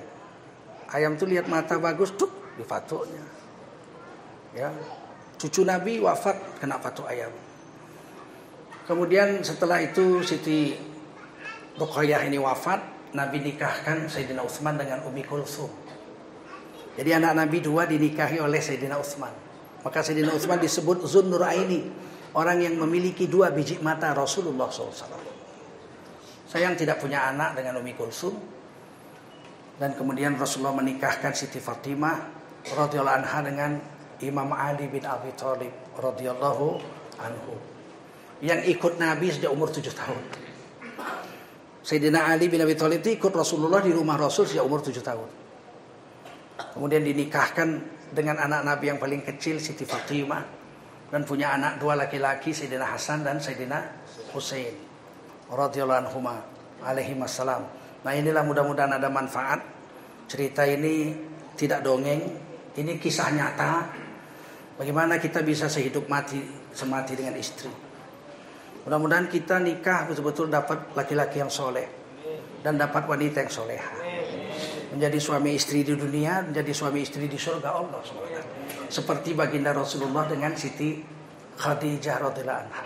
Speaker 1: Ayam tuh lihat mata bagus tuh dipatunya. Ya. Cucu Nabi wafat kena patu ayam. Kemudian setelah itu Siti Ruqayyah ini wafat, Nabi nikahkan Sayyidina Utsman dengan Umi Kulsum. Jadi anak Nabi dua dinikahi oleh Sayyidina Utsman. Maka Sayyidina Utsman disebut Zun Nuraini, orang yang memiliki dua biji mata Rasulullah SAW. Sayang tidak punya anak dengan Umi Kulsum. Dan kemudian Rasulullah menikahkan Siti Fatimah radhiyallahu anha dengan Imam Ali bin Abi Thalib radhiyallahu anhu yang ikut Nabi sejak umur tujuh tahun. Sayyidina Ali bin Abi Thalib itu ikut Rasulullah di rumah Rasul sejak umur tujuh tahun. Kemudian dinikahkan dengan anak Nabi yang paling kecil Siti Fatimah dan punya anak dua laki-laki Sayyidina Hasan dan Sayyidina Hussein radhiyallahu anhuma alaihi wassalam. Nah inilah mudah-mudahan ada manfaat. Cerita ini tidak dongeng, ini kisah nyata. Bagaimana kita bisa sehidup mati semati dengan istri. Mudah-mudahan kita nikah betul-betul dapat laki-laki yang soleh dan dapat wanita yang soleha. Menjadi suami istri di dunia, menjadi suami istri di surga Allah Seperti baginda Rasulullah dengan Siti Khadijah radhiyallahu anha.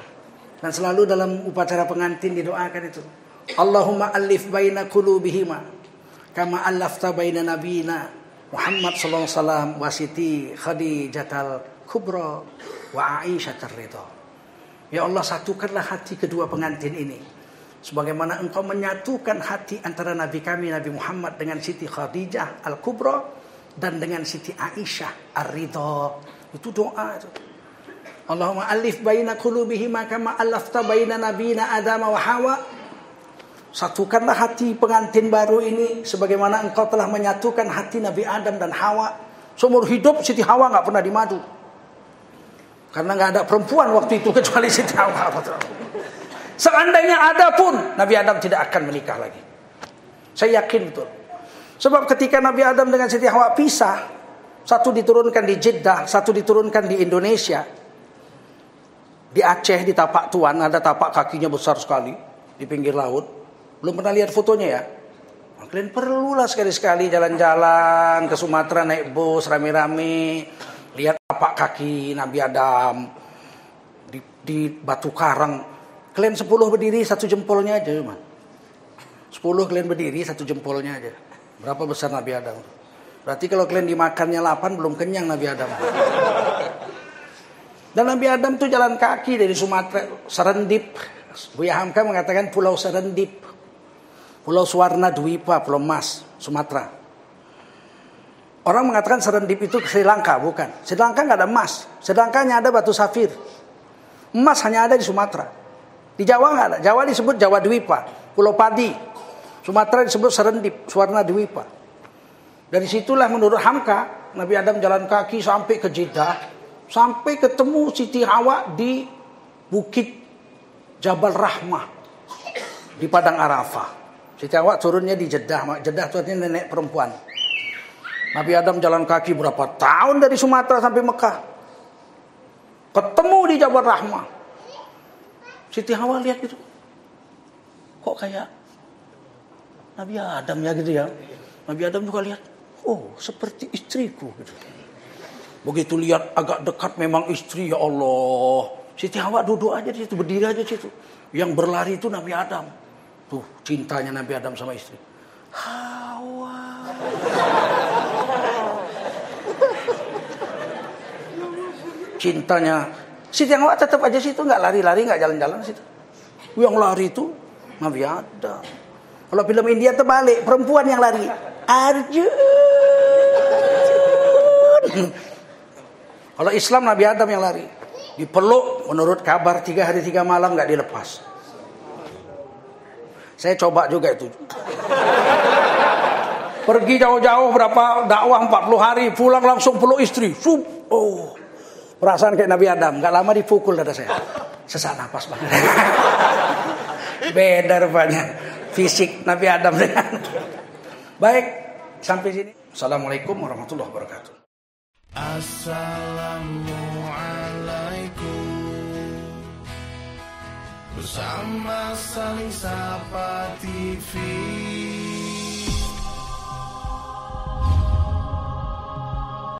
Speaker 1: Dan selalu dalam upacara pengantin didoakan itu. Allahumma alif baina qulubihima kama alafta baina nabiyina Muhammad sallallahu alaihi wasallam wa Siti Khadijatal Kubra wa Aisyah ridha. Ya Allah satukanlah hati kedua pengantin ini. Sebagaimana engkau menyatukan hati antara Nabi kami Nabi Muhammad dengan Siti Khadijah Al-Kubra dan dengan Siti Aisyah Ar-Ridha. Itu doa itu. Allahumma alif baina qulubihima kama alafta baina nabina Adam wa Hawa. Satukanlah hati pengantin baru ini sebagaimana engkau telah menyatukan hati Nabi Adam dan Hawa. Seumur hidup Siti Hawa nggak pernah dimadu. Karena nggak ada perempuan waktu itu *laughs* kecuali Siti Hawa. Seandainya ada pun Nabi Adam tidak akan menikah lagi. Saya yakin betul. Sebab ketika Nabi Adam dengan Siti Hawa pisah, satu diturunkan di Jeddah, satu diturunkan di Indonesia. Di Aceh di tapak tuan ada tapak kakinya besar sekali di pinggir laut. Belum pernah lihat fotonya ya? Kalian perlulah sekali-sekali jalan-jalan ke Sumatera naik bus rame-rame lihat tapak kaki Nabi Adam di, di batu karang. Kalian sepuluh berdiri satu jempolnya aja, man. Sepuluh kalian berdiri satu jempolnya aja. Berapa besar Nabi Adam? Berarti kalau kalian dimakannya delapan belum kenyang Nabi Adam. Dan Nabi Adam tuh jalan kaki dari Sumatera, Serendip. Buya Hamka mengatakan Pulau Serendip. Pulau Suwarna Dwipa, Pulau Mas, Sumatera. Orang mengatakan serendip itu Sri Lanka, bukan. Sri Lanka nggak ada emas. Sri Lanka hanya ada batu safir. Emas hanya ada di Sumatera. Di Jawa nggak ada. Jawa disebut Jawa Dwipa, Pulau Padi. Sumatera disebut serendip, Suwarna Dwipa. Dari situlah menurut Hamka, Nabi Adam jalan kaki sampai ke Jeddah, sampai ketemu Siti Hawa di Bukit Jabal Rahmah. di padang Arafah. Siti Hawa turunnya di Jeddah. Jeddah itu nenek perempuan. Nabi Adam jalan kaki berapa tahun dari Sumatera sampai Mekah. Ketemu di Jabal Rahmah. Siti Hawa lihat gitu. Kok kayak Nabi Adam ya gitu ya. Nabi Adam juga lihat. Oh seperti istriku gitu. Begitu lihat agak dekat memang istri ya Allah. Siti Hawa duduk aja di situ, berdiri aja di situ. Yang berlari itu Nabi Adam. Tuh cintanya Nabi Adam sama istri. Hawa. Cintanya Siti Hawa tetap aja situ nggak lari-lari nggak jalan-jalan situ. Yang lari itu Nabi Adam. Kalau film India terbalik, perempuan yang lari. Arjun. Kalau Islam Nabi Adam yang lari. Dipeluk menurut kabar tiga hari tiga malam nggak dilepas. Saya coba juga itu. Pergi jauh-jauh berapa dakwah 40 hari, pulang langsung peluk istri. Sup. Oh. Perasaan kayak Nabi Adam, nggak lama dipukul dada saya. Sesak napas banget. *laughs* Beda rupanya fisik Nabi Adam dengan. *laughs* Baik, sampai sini. Assalamualaikum warahmatullahi wabarakatuh. Assalamualaikum Bersama saling sapa TV